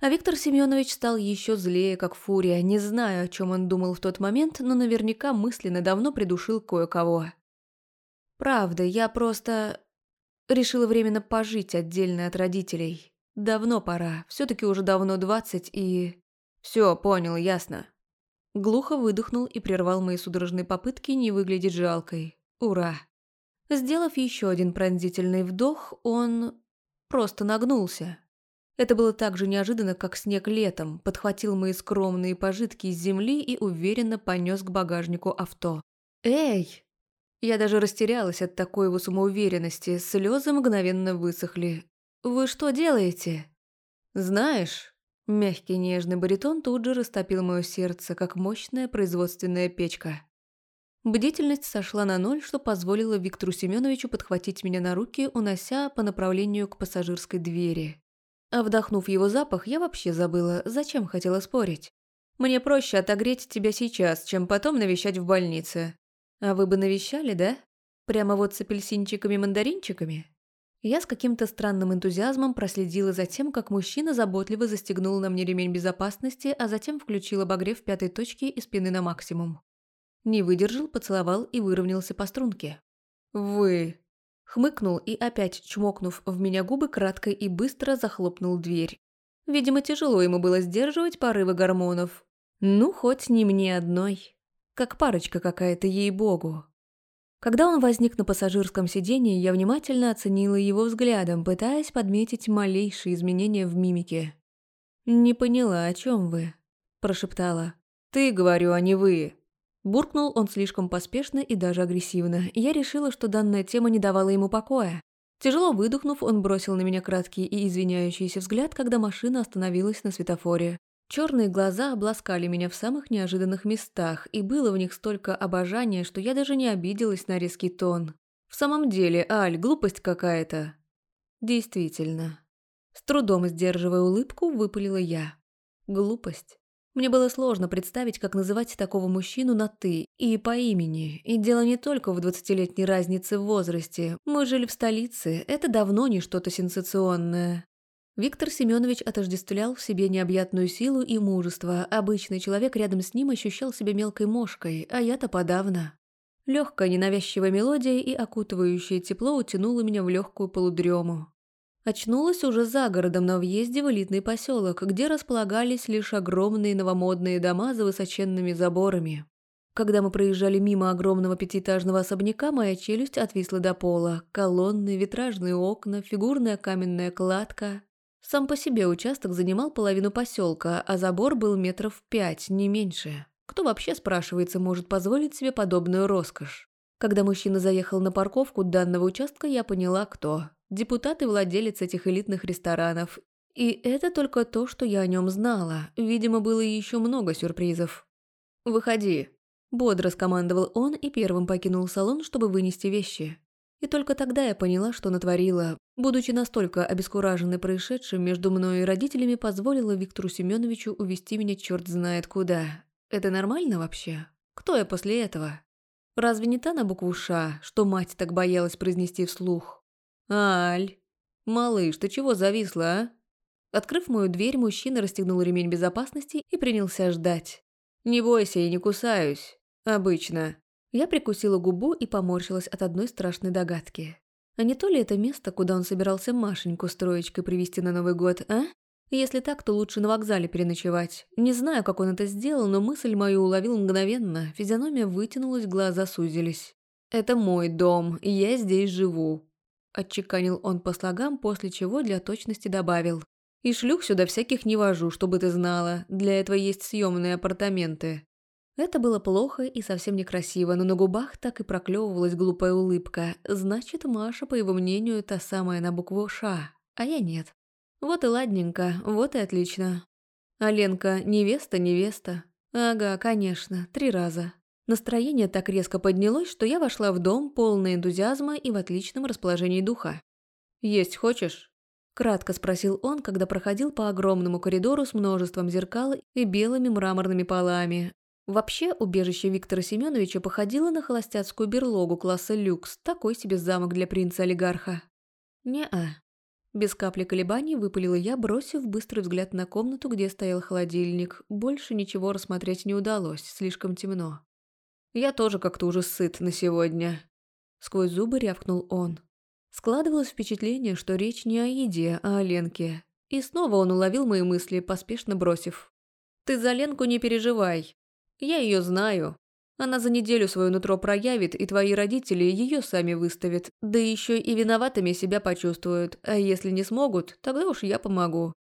А Виктор Семенович стал еще злее, как фурия, не знаю, о чем он думал в тот момент, но наверняка мысленно давно придушил кое-кого. Правда, я просто... Решила временно пожить отдельно от родителей. Давно пора, все таки уже давно двадцать и... Все, понял, ясно. Глухо выдохнул и прервал мои судорожные попытки не выглядеть жалкой. Ура! Сделав еще один пронзительный вдох, он просто нагнулся. Это было так же неожиданно, как снег летом, подхватил мои скромные пожитки из земли и уверенно понес к багажнику авто. «Эй!» Я даже растерялась от такой его самоуверенности, слезы мгновенно высохли. «Вы что делаете?» «Знаешь...» Мягкий нежный баритон тут же растопил мое сердце, как мощная производственная печка. Бдительность сошла на ноль, что позволило Виктору Семеновичу подхватить меня на руки, унося по направлению к пассажирской двери. А вдохнув его запах, я вообще забыла, зачем хотела спорить. Мне проще отогреть тебя сейчас, чем потом навещать в больнице. А вы бы навещали, да? Прямо вот с апельсинчиками-мандаринчиками? Я с каким-то странным энтузиазмом проследила за тем, как мужчина заботливо застегнул на мне ремень безопасности, а затем включил обогрев пятой точки и спины на максимум. Не выдержал, поцеловал и выровнялся по струнке. «Вы...» Хмыкнул и, опять чмокнув в меня губы, кратко и быстро захлопнул дверь. Видимо, тяжело ему было сдерживать порывы гормонов. Ну, хоть не мне одной. Как парочка какая-то, ей-богу. Когда он возник на пассажирском сиденье, я внимательно оценила его взглядом, пытаясь подметить малейшие изменения в мимике. «Не поняла, о чем вы?» – прошептала. «Ты, говорю, а не вы», Буркнул он слишком поспешно и даже агрессивно, и я решила, что данная тема не давала ему покоя. Тяжело выдохнув, он бросил на меня краткий и извиняющийся взгляд, когда машина остановилась на светофоре. Черные глаза обласкали меня в самых неожиданных местах, и было в них столько обожания, что я даже не обиделась на резкий тон. В самом деле, Аль, глупость какая-то. Действительно. С трудом сдерживая улыбку, выпалила я. Глупость. Мне было сложно представить, как называть такого мужчину на «ты» и по имени. И дело не только в двадцатилетней разнице в возрасте. Мы жили в столице, это давно не что-то сенсационное. Виктор Семенович отождествлял в себе необъятную силу и мужество. Обычный человек рядом с ним ощущал себя мелкой мошкой, а я-то подавно. Легкая ненавязчивая мелодия и окутывающее тепло утянуло меня в легкую полудрему. Очнулась уже за городом на въезде в элитный поселок, где располагались лишь огромные новомодные дома за высоченными заборами. Когда мы проезжали мимо огромного пятиэтажного особняка, моя челюсть отвисла до пола. Колонны, витражные окна, фигурная каменная кладка. Сам по себе участок занимал половину поселка, а забор был метров пять, не меньше. Кто вообще, спрашивается, может позволить себе подобную роскошь? Когда мужчина заехал на парковку данного участка, я поняла, кто депутат и владелец этих элитных ресторанов. И это только то, что я о нем знала. Видимо, было еще много сюрпризов. «Выходи», – бодро скомандовал он и первым покинул салон, чтобы вынести вещи. И только тогда я поняла, что натворила. Будучи настолько обескураженной происшедшим между мной и родителями, позволила Виктору Семеновичу увести меня черт знает куда. Это нормально вообще? Кто я после этого? Разве не та на букву «Ш», что мать так боялась произнести вслух? «Аль, малыш, ты чего зависла, а?» Открыв мою дверь, мужчина расстегнул ремень безопасности и принялся ждать. «Не бойся, я не кусаюсь. Обычно». Я прикусила губу и поморщилась от одной страшной догадки. А не то ли это место, куда он собирался Машеньку с троечкой привезти на Новый год, а? Если так, то лучше на вокзале переночевать. Не знаю, как он это сделал, но мысль мою уловил мгновенно. Физиономия вытянулась, глаза сузились. «Это мой дом, и я здесь живу», – отчеканил он по слогам, после чего для точности добавил. «И шлюх сюда всяких не вожу, чтобы ты знала. Для этого есть съемные апартаменты». Это было плохо и совсем некрасиво, но на губах так и проклевывалась глупая улыбка. Значит, Маша, по его мнению, та самая на букву «Ш», а я нет. Вот и ладненько, вот и отлично. А Ленка – невеста-невеста. Ага, конечно, три раза. Настроение так резко поднялось, что я вошла в дом, полный энтузиазма и в отличном расположении духа. «Есть хочешь?» – кратко спросил он, когда проходил по огромному коридору с множеством зеркал и белыми мраморными полами. Вообще, убежище Виктора Семеновича походило на холостяцкую берлогу класса люкс, такой себе замок для принца-олигарха. «Не-а», без капли колебаний выпалила я, бросив быстрый взгляд на комнату, где стоял холодильник. Больше ничего рассмотреть не удалось, слишком темно. «Я тоже как-то уже сыт на сегодня», — сквозь зубы рявкнул он. Складывалось впечатление, что речь не о еде, а о Ленке. И снова он уловил мои мысли, поспешно бросив. «Ты за Ленку не переживай. Я ее знаю. Она за неделю свое нутро проявит, и твои родители ее сами выставят. Да еще и виноватыми себя почувствуют. А если не смогут, тогда уж я помогу.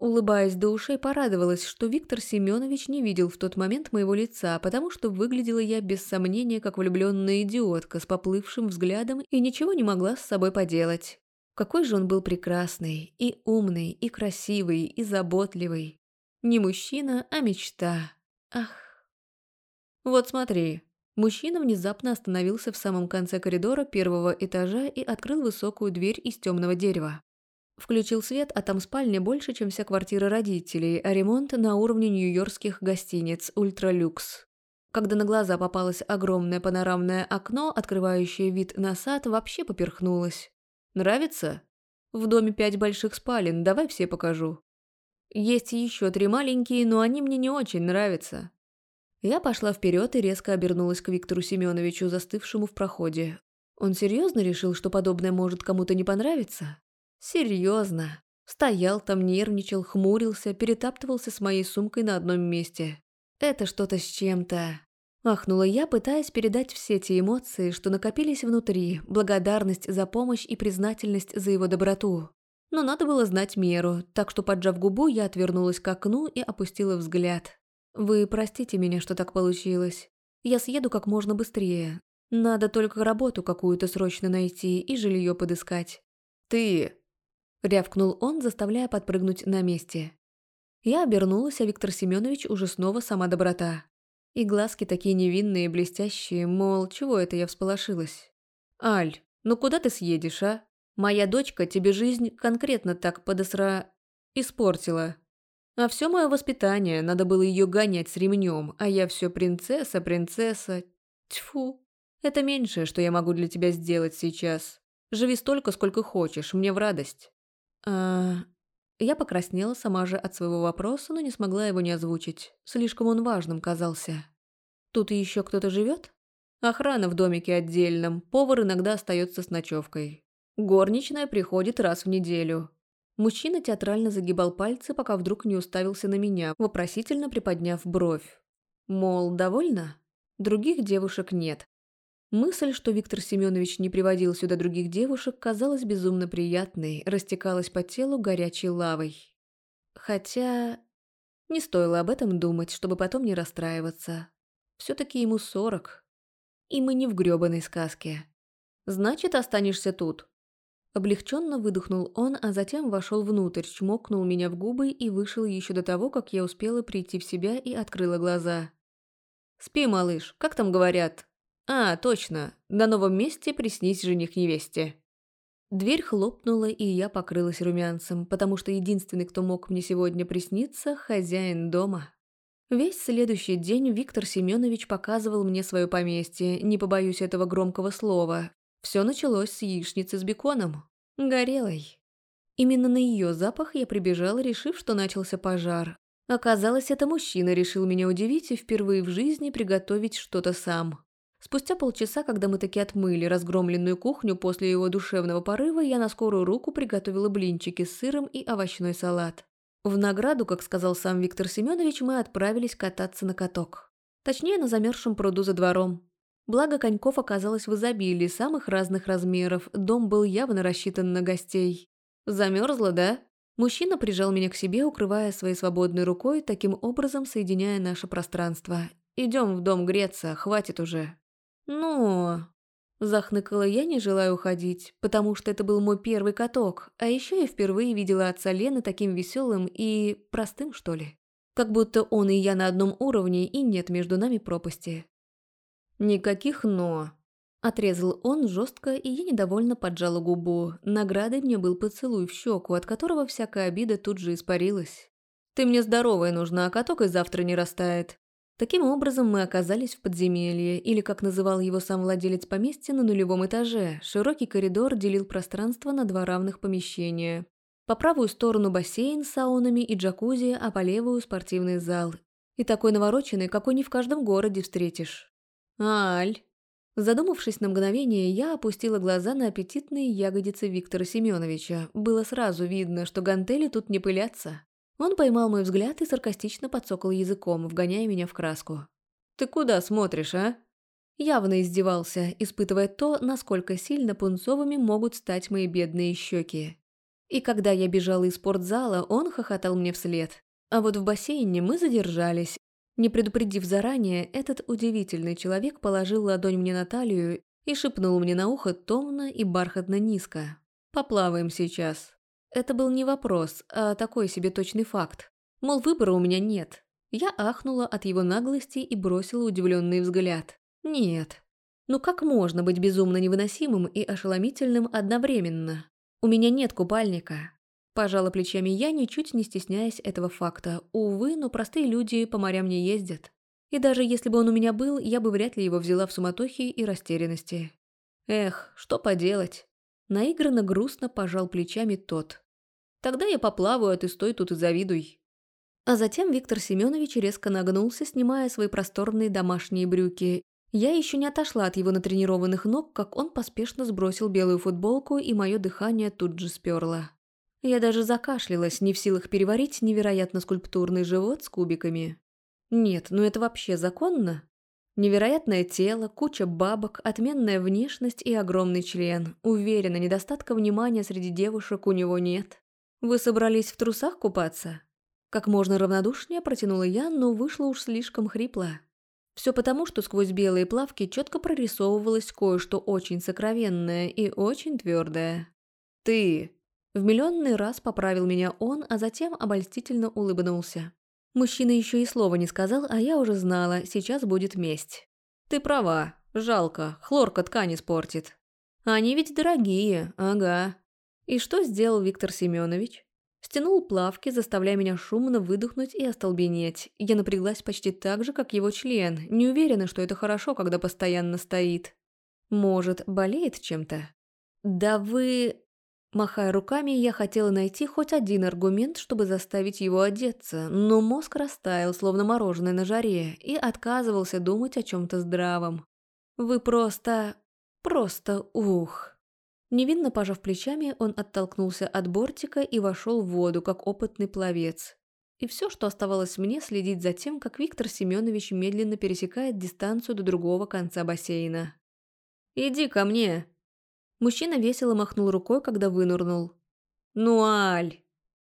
Улыбаясь до ушей, порадовалась, что Виктор Семенович не видел в тот момент моего лица, потому что выглядела я без сомнения как влюбленная идиотка с поплывшим взглядом и ничего не могла с собой поделать. Какой же он был прекрасный, и умный, и красивый, и заботливый. Не мужчина, а мечта. Ах. «Вот смотри». Мужчина внезапно остановился в самом конце коридора первого этажа и открыл высокую дверь из темного дерева. Включил свет, а там спальня больше, чем вся квартира родителей, а ремонт на уровне нью-йоркских гостиниц «Ультралюкс». Когда на глаза попалось огромное панорамное окно, открывающее вид на сад, вообще поперхнулась. «Нравится?» «В доме пять больших спален, давай все покажу». «Есть еще три маленькие, но они мне не очень нравятся. Я пошла вперед и резко обернулась к Виктору Семеновичу, застывшему в проходе. Он серьезно решил, что подобное может кому-то не понравиться? Серьезно. Стоял там, нервничал, хмурился, перетаптывался с моей сумкой на одном месте. Это что-то с чем-то. Ахнула я, пытаясь передать все те эмоции, что накопились внутри, благодарность за помощь и признательность за его доброту. Но надо было знать меру, так что, поджав губу, я отвернулась к окну и опустила взгляд. «Вы простите меня, что так получилось. Я съеду как можно быстрее. Надо только работу какую-то срочно найти и жилье подыскать». «Ты...» — рявкнул он, заставляя подпрыгнуть на месте. Я обернулась, а Виктор Семенович уже снова сама доброта. И глазки такие невинные блестящие, мол, чего это я всполошилась? «Аль, ну куда ты съедешь, а? Моя дочка тебе жизнь конкретно так подосра... испортила». А все мое воспитание, надо было ее гонять с ремнем, а я все принцесса, принцесса. Тьфу. Это меньшее, что я могу для тебя сделать сейчас. Живи столько, сколько хочешь, мне в радость. А... Я покраснела сама же от своего вопроса, но не смогла его не озвучить. Слишком он важным казался. Тут еще кто-то живет? Охрана в домике отдельном, повар иногда остается с ночевкой. Горничная приходит раз в неделю. Мужчина театрально загибал пальцы, пока вдруг не уставился на меня, вопросительно приподняв бровь. Мол, довольна? Других девушек нет. Мысль, что Виктор Семенович не приводил сюда других девушек, казалась безумно приятной, растекалась по телу горячей лавой. Хотя... Не стоило об этом думать, чтобы потом не расстраиваться. Все-таки ему сорок. И мы не в грёбаной сказке. Значит, останешься тут. Облегченно выдохнул он, а затем вошел внутрь, чмокнул меня в губы и вышел еще до того, как я успела прийти в себя и открыла глаза. «Спи, малыш, как там говорят?» «А, точно, на новом месте приснись жених невесте». Дверь хлопнула, и я покрылась румянцем, потому что единственный, кто мог мне сегодня присниться – хозяин дома. Весь следующий день Виктор Семенович показывал мне свое поместье, не побоюсь этого громкого слова. Все началось с яичницы с беконом. Горелой. Именно на ее запах я прибежала, решив, что начался пожар. Оказалось, это мужчина решил меня удивить и впервые в жизни приготовить что-то сам. Спустя полчаса, когда мы таки отмыли разгромленную кухню после его душевного порыва, я на скорую руку приготовила блинчики с сыром и овощной салат. В награду, как сказал сам Виктор Семенович, мы отправились кататься на каток. Точнее, на замерзшем пруду за двором. Благо, коньков оказалось в изобилии самых разных размеров, дом был явно рассчитан на гостей. Замерзла, да? Мужчина прижал меня к себе, укрывая своей свободной рукой, таким образом соединяя наше пространство. «Идем в дом греться, хватит уже». «Ну...» Захныкала я, не желая уходить, потому что это был мой первый каток, а еще я впервые видела отца Лены таким веселым и простым, что ли. Как будто он и я на одном уровне, и нет между нами пропасти. «Никаких «но», Отрезал он жестко, и я недовольно поджала губу. Наградой мне был поцелуй в щеку, от которого всякая обида тут же испарилась. «Ты мне здоровая нужна, а каток и завтра не растает». Таким образом, мы оказались в подземелье, или, как называл его сам владелец поместья, на нулевом этаже. Широкий коридор делил пространство на два равных помещения. По правую сторону бассейн с саунами и джакузи, а по левую – спортивный зал. И такой навороченный, какой не в каждом городе встретишь. «Аль!» Задумавшись на мгновение, я опустила глаза на аппетитные ягодицы Виктора Семеновича. Было сразу видно, что гантели тут не пылятся. Он поймал мой взгляд и саркастично подсокал языком, вгоняя меня в краску. «Ты куда смотришь, а?» Явно издевался, испытывая то, насколько сильно пунцовыми могут стать мои бедные щеки. И когда я бежала из спортзала, он хохотал мне вслед. А вот в бассейне мы задержались, не предупредив заранее, этот удивительный человек положил ладонь мне на талию и шепнул мне на ухо томно и бархатно низко. «Поплаваем сейчас». Это был не вопрос, а такой себе точный факт. Мол, выбора у меня нет. Я ахнула от его наглости и бросила удивленный взгляд. «Нет. Ну как можно быть безумно невыносимым и ошеломительным одновременно? У меня нет купальника. Пожала плечами я, ничуть не стесняясь этого факта. Увы, но простые люди по морям не ездят. И даже если бы он у меня был, я бы вряд ли его взяла в суматохе и растерянности. Эх, что поделать. Наигранно грустно пожал плечами тот. Тогда я поплаваю, а ты стой тут и завидуй. А затем Виктор Семенович резко нагнулся, снимая свои просторные домашние брюки. Я еще не отошла от его натренированных ног, как он поспешно сбросил белую футболку, и мое дыхание тут же сперло. Я даже закашлялась, не в силах переварить невероятно скульптурный живот с кубиками. Нет, ну это вообще законно? Невероятное тело, куча бабок, отменная внешность и огромный член. Уверена, недостатка внимания среди девушек у него нет. Вы собрались в трусах купаться? Как можно равнодушнее протянула я, но вышло уж слишком хрипло. Все потому, что сквозь белые плавки четко прорисовывалось кое-что очень сокровенное и очень твердое. «Ты!» В миллионный раз поправил меня он, а затем обольстительно улыбнулся. Мужчина еще и слова не сказал, а я уже знала, сейчас будет месть. «Ты права, жалко, хлорка ткани испортит». «Они ведь дорогие, ага». И что сделал Виктор Семенович? Стянул плавки, заставляя меня шумно выдохнуть и остолбенеть. Я напряглась почти так же, как его член, не уверена, что это хорошо, когда постоянно стоит. Может, болеет чем-то? «Да вы...» Махая руками, я хотела найти хоть один аргумент, чтобы заставить его одеться, но мозг растаял, словно мороженое на жаре, и отказывался думать о чем-то здравом. «Вы просто... просто ух!» Невинно пожав плечами, он оттолкнулся от бортика и вошел в воду, как опытный пловец. И все, что оставалось мне, следить за тем, как Виктор Семенович медленно пересекает дистанцию до другого конца бассейна. «Иди ко мне!» Мужчина весело махнул рукой, когда вынурнул. «Ну, Аль,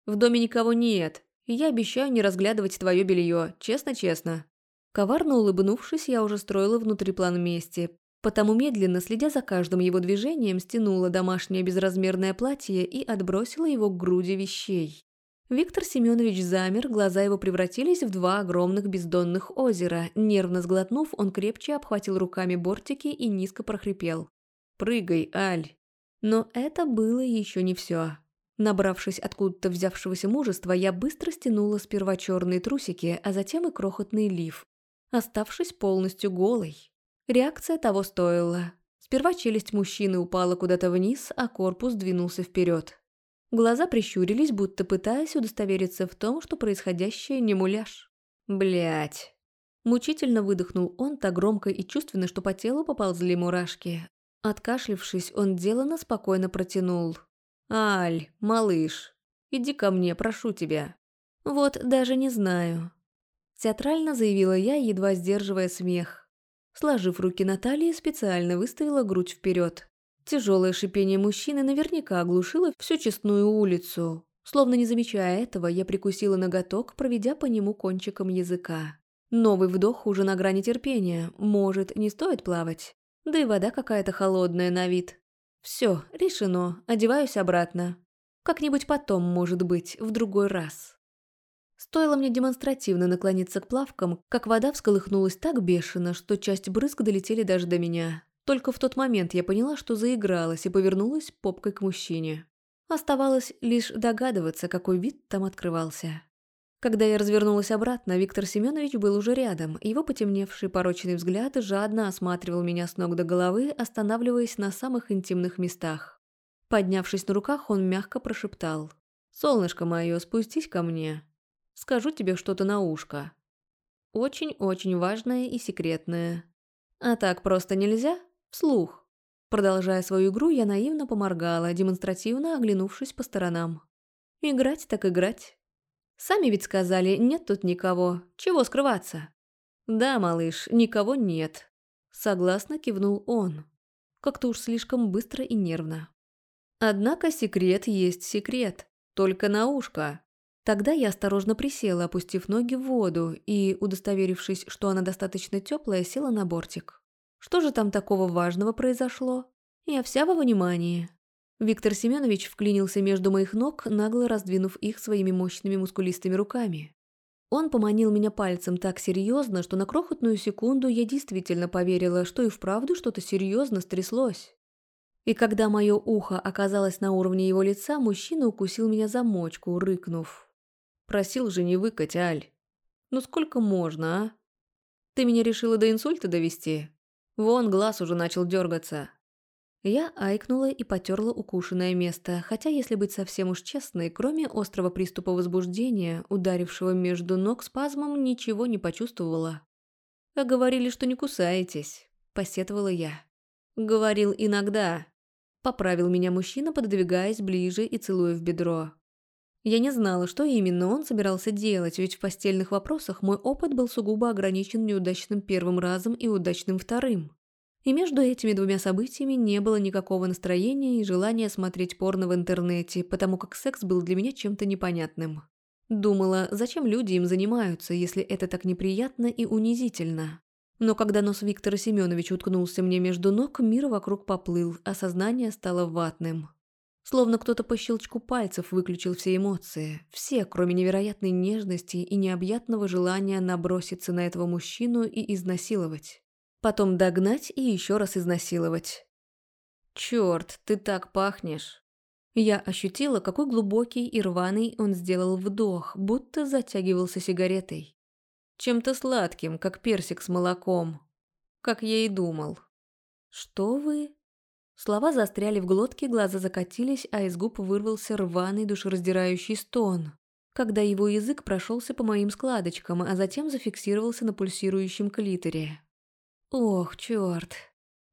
в доме никого нет, я обещаю не разглядывать твое белье, честно-честно». Коварно улыбнувшись, я уже строила внутри план мести, потому медленно, следя за каждым его движением, стянула домашнее безразмерное платье и отбросила его к груди вещей. Виктор Семенович замер, глаза его превратились в два огромных бездонных озера. Нервно сглотнув, он крепче обхватил руками бортики и низко прохрипел. Прыгай, Аль. Но это было еще не все. Набравшись откуда-то взявшегося мужества, я быстро стянула сперва черные трусики, а затем и крохотный лиф, оставшись полностью голой. Реакция того стоила. Сперва челюсть мужчины упала куда-то вниз, а корпус двинулся вперед. Глаза прищурились, будто пытаясь удостовериться в том, что происходящее не муляж. Блять. Мучительно выдохнул он так громко и чувственно, что по телу поползли мурашки, Откашлившись, он делано спокойно протянул. «Аль, малыш, иди ко мне, прошу тебя». Вот даже не знаю. Театрально заявила я, едва сдерживая смех. Сложив руки на талии, специально выставила грудь вперед. Тяжелое шипение мужчины наверняка оглушило всю честную улицу. Словно не замечая этого, я прикусила ноготок, проведя по нему кончиком языка. Новый вдох уже на грани терпения. Может, не стоит плавать? Да и вода какая-то холодная на вид. Все, решено. Одеваюсь обратно. Как-нибудь потом, может быть, в другой раз. Стоило мне демонстративно наклониться к плавкам, как вода всколыхнулась так бешено, что часть брызг долетели даже до меня. Только в тот момент я поняла, что заигралась и повернулась попкой к мужчине. Оставалось лишь догадываться, какой вид там открывался. Когда я развернулась обратно, Виктор Семенович был уже рядом. Его потемневший порочный взгляд жадно осматривал меня с ног до головы, останавливаясь на самых интимных местах. Поднявшись на руках, он мягко прошептал. «Солнышко мое, спустись ко мне. Скажу тебе что-то на ушко. Очень-очень важное и секретное. А так просто нельзя? Вслух. Продолжая свою игру, я наивно поморгала, демонстративно оглянувшись по сторонам. Играть так играть. Сами ведь сказали, нет тут никого. Чего скрываться? Да, малыш, никого нет. Согласно кивнул он. Как-то уж слишком быстро и нервно. Однако секрет есть секрет. Только на ушко. Тогда я осторожно присела, опустив ноги в воду, и, удостоверившись, что она достаточно теплая, села на бортик. Что же там такого важного произошло? Я вся во внимании. Виктор Семенович вклинился между моих ног, нагло раздвинув их своими мощными мускулистыми руками. Он поманил меня пальцем так серьезно, что на крохотную секунду я действительно поверила, что и вправду что-то серьезно стряслось. И когда мое ухо оказалось на уровне его лица, мужчина укусил меня за мочку, рыкнув. Просил же не выкать, Аль. Ну сколько можно, а? Ты меня решила до инсульта довести? Вон глаз уже начал дергаться. Я айкнула и потерла укушенное место, хотя, если быть совсем уж честной, кроме острого приступа возбуждения, ударившего между ног спазмом, ничего не почувствовала. «А говорили, что не кусаетесь», – посетовала я. «Говорил иногда», – поправил меня мужчина, пододвигаясь ближе и целуя в бедро. Я не знала, что именно он собирался делать, ведь в постельных вопросах мой опыт был сугубо ограничен неудачным первым разом и удачным вторым. И между этими двумя событиями не было никакого настроения и желания смотреть порно в интернете, потому как секс был для меня чем-то непонятным. Думала, зачем люди им занимаются, если это так неприятно и унизительно. Но когда нос Виктора Семеновича уткнулся мне между ног, мир вокруг поплыл, а сознание стало ватным. Словно кто-то по щелчку пальцев выключил все эмоции, все, кроме невероятной нежности и необъятного желания наброситься на этого мужчину и изнасиловать. Потом догнать и еще раз изнасиловать. «Черт, ты так пахнешь!» Я ощутила, какой глубокий и рваный он сделал вдох, будто затягивался сигаретой. Чем-то сладким, как персик с молоком. Как я и думал. «Что вы?» Слова застряли в глотке, глаза закатились, а из губ вырвался рваный душераздирающий стон, когда его язык прошелся по моим складочкам, а затем зафиксировался на пульсирующем клиторе. Ох, черт.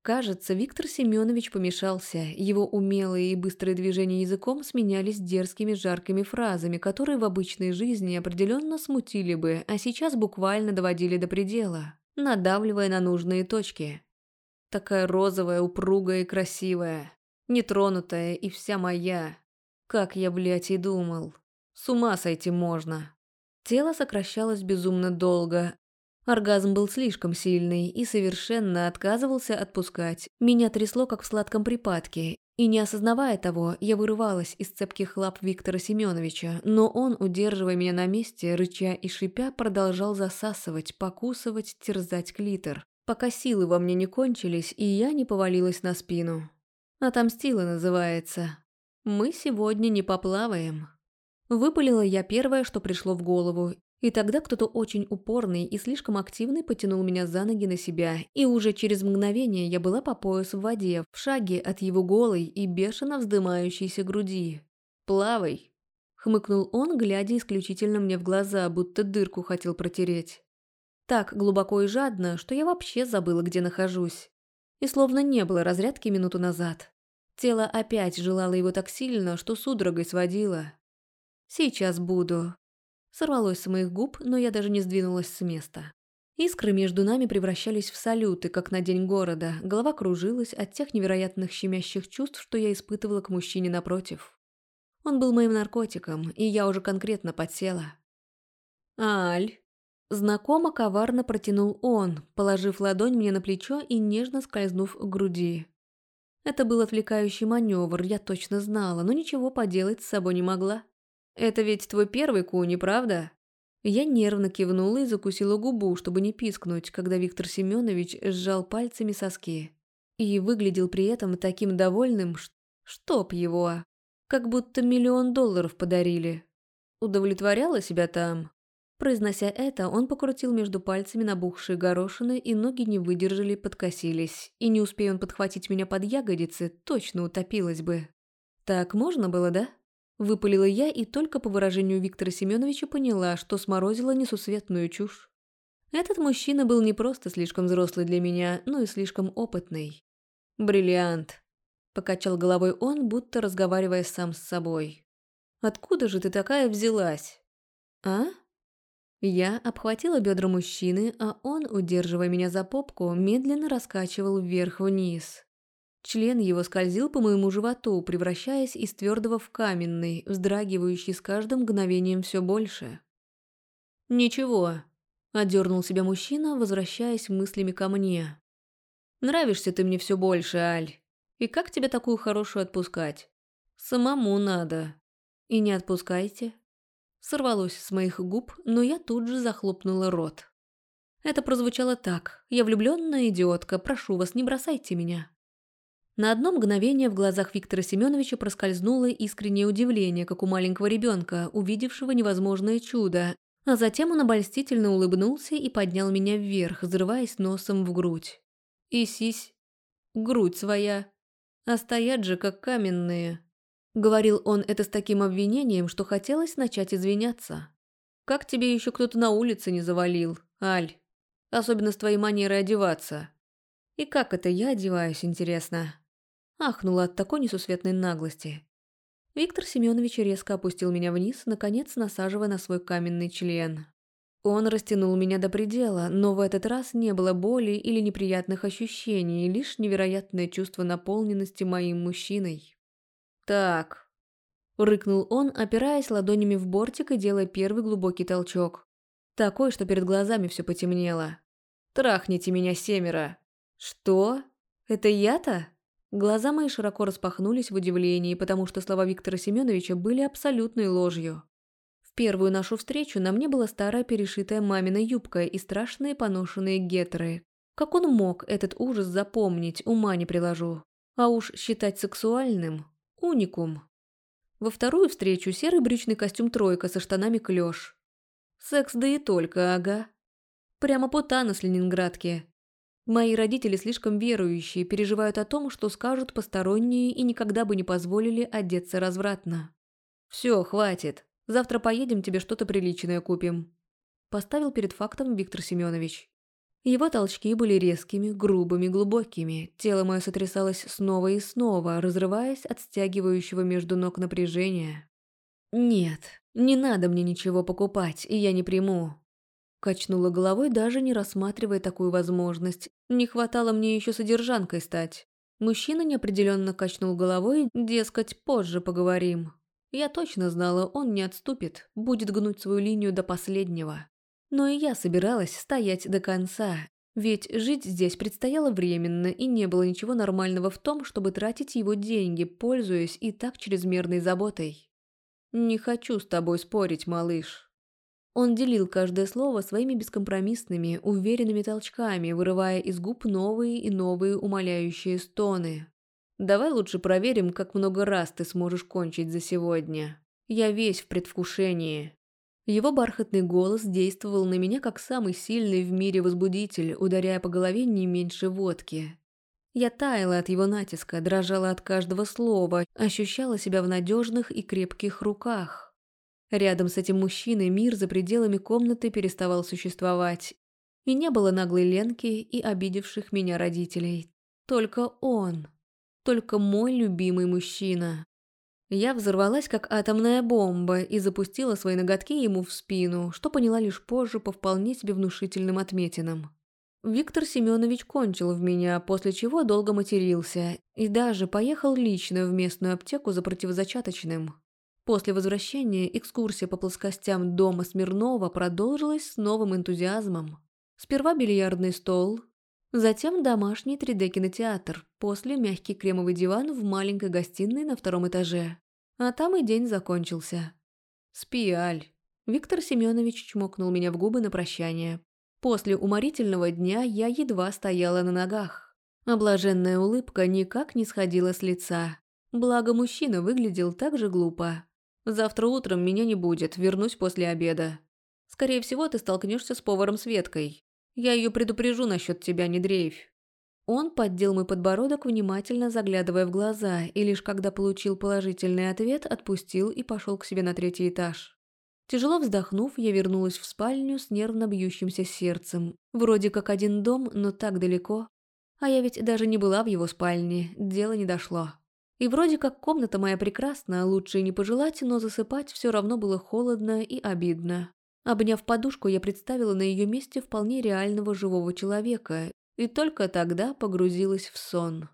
Кажется, Виктор Семенович помешался. Его умелые и быстрые движения языком сменялись дерзкими жаркими фразами, которые в обычной жизни определенно смутили бы, а сейчас буквально доводили до предела, надавливая на нужные точки. Такая розовая, упругая и красивая. Нетронутая и вся моя. Как я, блядь, и думал. С ума сойти можно. Тело сокращалось безумно долго. Оргазм был слишком сильный и совершенно отказывался отпускать. Меня трясло, как в сладком припадке. И не осознавая того, я вырывалась из цепких лап Виктора Семеновича, но он, удерживая меня на месте, рыча и шипя, продолжал засасывать, покусывать, терзать клитор пока силы во мне не кончились, и я не повалилась на спину. Отомстила называется. Мы сегодня не поплаваем. Выпалила я первое, что пришло в голову, и тогда кто-то очень упорный и слишком активный потянул меня за ноги на себя, и уже через мгновение я была по пояс в воде, в шаге от его голой и бешено вздымающейся груди. «Плавай!» — хмыкнул он, глядя исключительно мне в глаза, будто дырку хотел протереть. Так глубоко и жадно, что я вообще забыла, где нахожусь. И словно не было разрядки минуту назад. Тело опять желало его так сильно, что судорогой сводило. Сейчас буду. Сорвалось с моих губ, но я даже не сдвинулась с места. Искры между нами превращались в салюты, как на день города. Голова кружилась от тех невероятных щемящих чувств, что я испытывала к мужчине напротив. Он был моим наркотиком, и я уже конкретно подсела. «Аль!» Знакомо коварно протянул он, положив ладонь мне на плечо и нежно скользнув к груди. Это был отвлекающий маневр, я точно знала, но ничего поделать с собой не могла. «Это ведь твой первый куни, правда?» Я нервно кивнула и закусила губу, чтобы не пискнуть, когда Виктор Семенович сжал пальцами соски. И выглядел при этом таким довольным, чтоб его, как будто миллион долларов подарили. Удовлетворяла себя там. Произнося это, он покрутил между пальцами набухшие горошины, и ноги не выдержали, подкосились. И не успея он подхватить меня под ягодицы, точно утопилась бы. Так можно было, да? Выпалила я и только по выражению Виктора Семеновича поняла, что сморозила несусветную чушь. Этот мужчина был не просто слишком взрослый для меня, но и слишком опытный. «Бриллиант», — покачал головой он, будто разговаривая сам с собой. «Откуда же ты такая взялась?» «А?» Я обхватила бедра мужчины, а он, удерживая меня за попку, медленно раскачивал вверх-вниз. Член его скользил по моему животу, превращаясь из твердого в каменный, вздрагивающий с каждым мгновением все больше. «Ничего», — одернул себя мужчина, возвращаясь мыслями ко мне. «Нравишься ты мне все больше, Аль. И как тебе такую хорошую отпускать? Самому надо. И не отпускайте». Сорвалось с моих губ, но я тут же захлопнула рот. Это прозвучало так. «Я влюбленная идиотка, прошу вас, не бросайте меня». На одно мгновение в глазах Виктора Семеновича проскользнуло искреннее удивление, как у маленького ребенка, увидевшего невозможное чудо, а затем он обольстительно улыбнулся и поднял меня вверх, взрываясь носом в грудь. И сись, грудь своя. А стоят же, как каменные. Говорил он это с таким обвинением, что хотелось начать извиняться. «Как тебе еще кто-то на улице не завалил, Аль? Особенно с твоей манерой одеваться. И как это я одеваюсь, интересно?» Ахнула от такой несусветной наглости. Виктор Семенович резко опустил меня вниз, наконец насаживая на свой каменный член. Он растянул меня до предела, но в этот раз не было боли или неприятных ощущений, лишь невероятное чувство наполненности моим мужчиной. «Так», — рыкнул он, опираясь ладонями в бортик и делая первый глубокий толчок. Такой, что перед глазами все потемнело. «Трахните меня, семеро!» «Что? Это я-то?» Глаза мои широко распахнулись в удивлении, потому что слова Виктора Семеновича были абсолютной ложью. В первую нашу встречу на мне была старая перешитая мамина юбка и страшные поношенные гетры. Как он мог этот ужас запомнить, ума не приложу. А уж считать сексуальным – уникум. Во вторую встречу серый брючный костюм «тройка» со штанами клёш. Секс да и только, ага. Прямо путана с ленинградки. Мои родители слишком верующие, переживают о том, что скажут посторонние и никогда бы не позволили одеться развратно. «Все, хватит. Завтра поедем, тебе что-то приличное купим», – поставил перед фактом Виктор Семенович. Его толчки были резкими, грубыми, глубокими. Тело мое сотрясалось снова и снова, разрываясь от стягивающего между ног напряжения. «Нет, не надо мне ничего покупать, и я не приму. Качнула головой, даже не рассматривая такую возможность. Не хватало мне еще содержанкой стать. Мужчина неопределенно качнул головой, дескать, позже поговорим. Я точно знала, он не отступит, будет гнуть свою линию до последнего. Но и я собиралась стоять до конца, ведь жить здесь предстояло временно, и не было ничего нормального в том, чтобы тратить его деньги, пользуясь и так чрезмерной заботой. «Не хочу с тобой спорить, малыш», он делил каждое слово своими бескомпромиссными, уверенными толчками, вырывая из губ новые и новые умоляющие стоны. «Давай лучше проверим, как много раз ты сможешь кончить за сегодня. Я весь в предвкушении». Его бархатный голос действовал на меня как самый сильный в мире возбудитель, ударяя по голове не меньше водки. Я таяла от его натиска, дрожала от каждого слова, ощущала себя в надежных и крепких руках. Рядом с этим мужчиной мир за пределами комнаты переставал существовать. И не было наглой Ленки и обидевших меня родителей. Только он. Только мой любимый мужчина. Я взорвалась, как атомная бомба, и запустила свои ноготки ему в спину, что поняла лишь позже по вполне себе внушительным отметинам. Виктор Семенович кончил в меня, после чего долго матерился, и даже поехал лично в местную аптеку за противозачаточным. После возвращения экскурсия по плоскостям дома Смирнова продолжилась с новым энтузиазмом. Сперва бильярдный стол, затем домашний 3D-кинотеатр, после мягкий кремовый диван в маленькой гостиной на втором этаже. А там и день закончился. «Спи, Аль». Виктор Семенович чмокнул меня в губы на прощание. После уморительного дня я едва стояла на ногах. Облаженная улыбка никак не сходила с лица. Благо мужчина выглядел так же глупо. Завтра утром меня не будет, вернусь после обеда. Скорее всего, ты столкнешься с поваром Светкой. Я ее предупрежу насчет тебя, не дрейфь». Он поддел мой подбородок, внимательно заглядывая в глаза, и лишь когда получил положительный ответ, отпустил и пошел к себе на третий этаж. Тяжело вздохнув, я вернулась в спальню с нервно бьющимся сердцем. Вроде как один дом, но так далеко. А я ведь даже не была в его спальне, дело не дошло. И вроде как комната моя прекрасна, лучше не пожелать, но засыпать все равно было холодно и обидно. Обняв подушку, я представила на ее месте вполне реального живого человека и только тогда погрузилась в сон.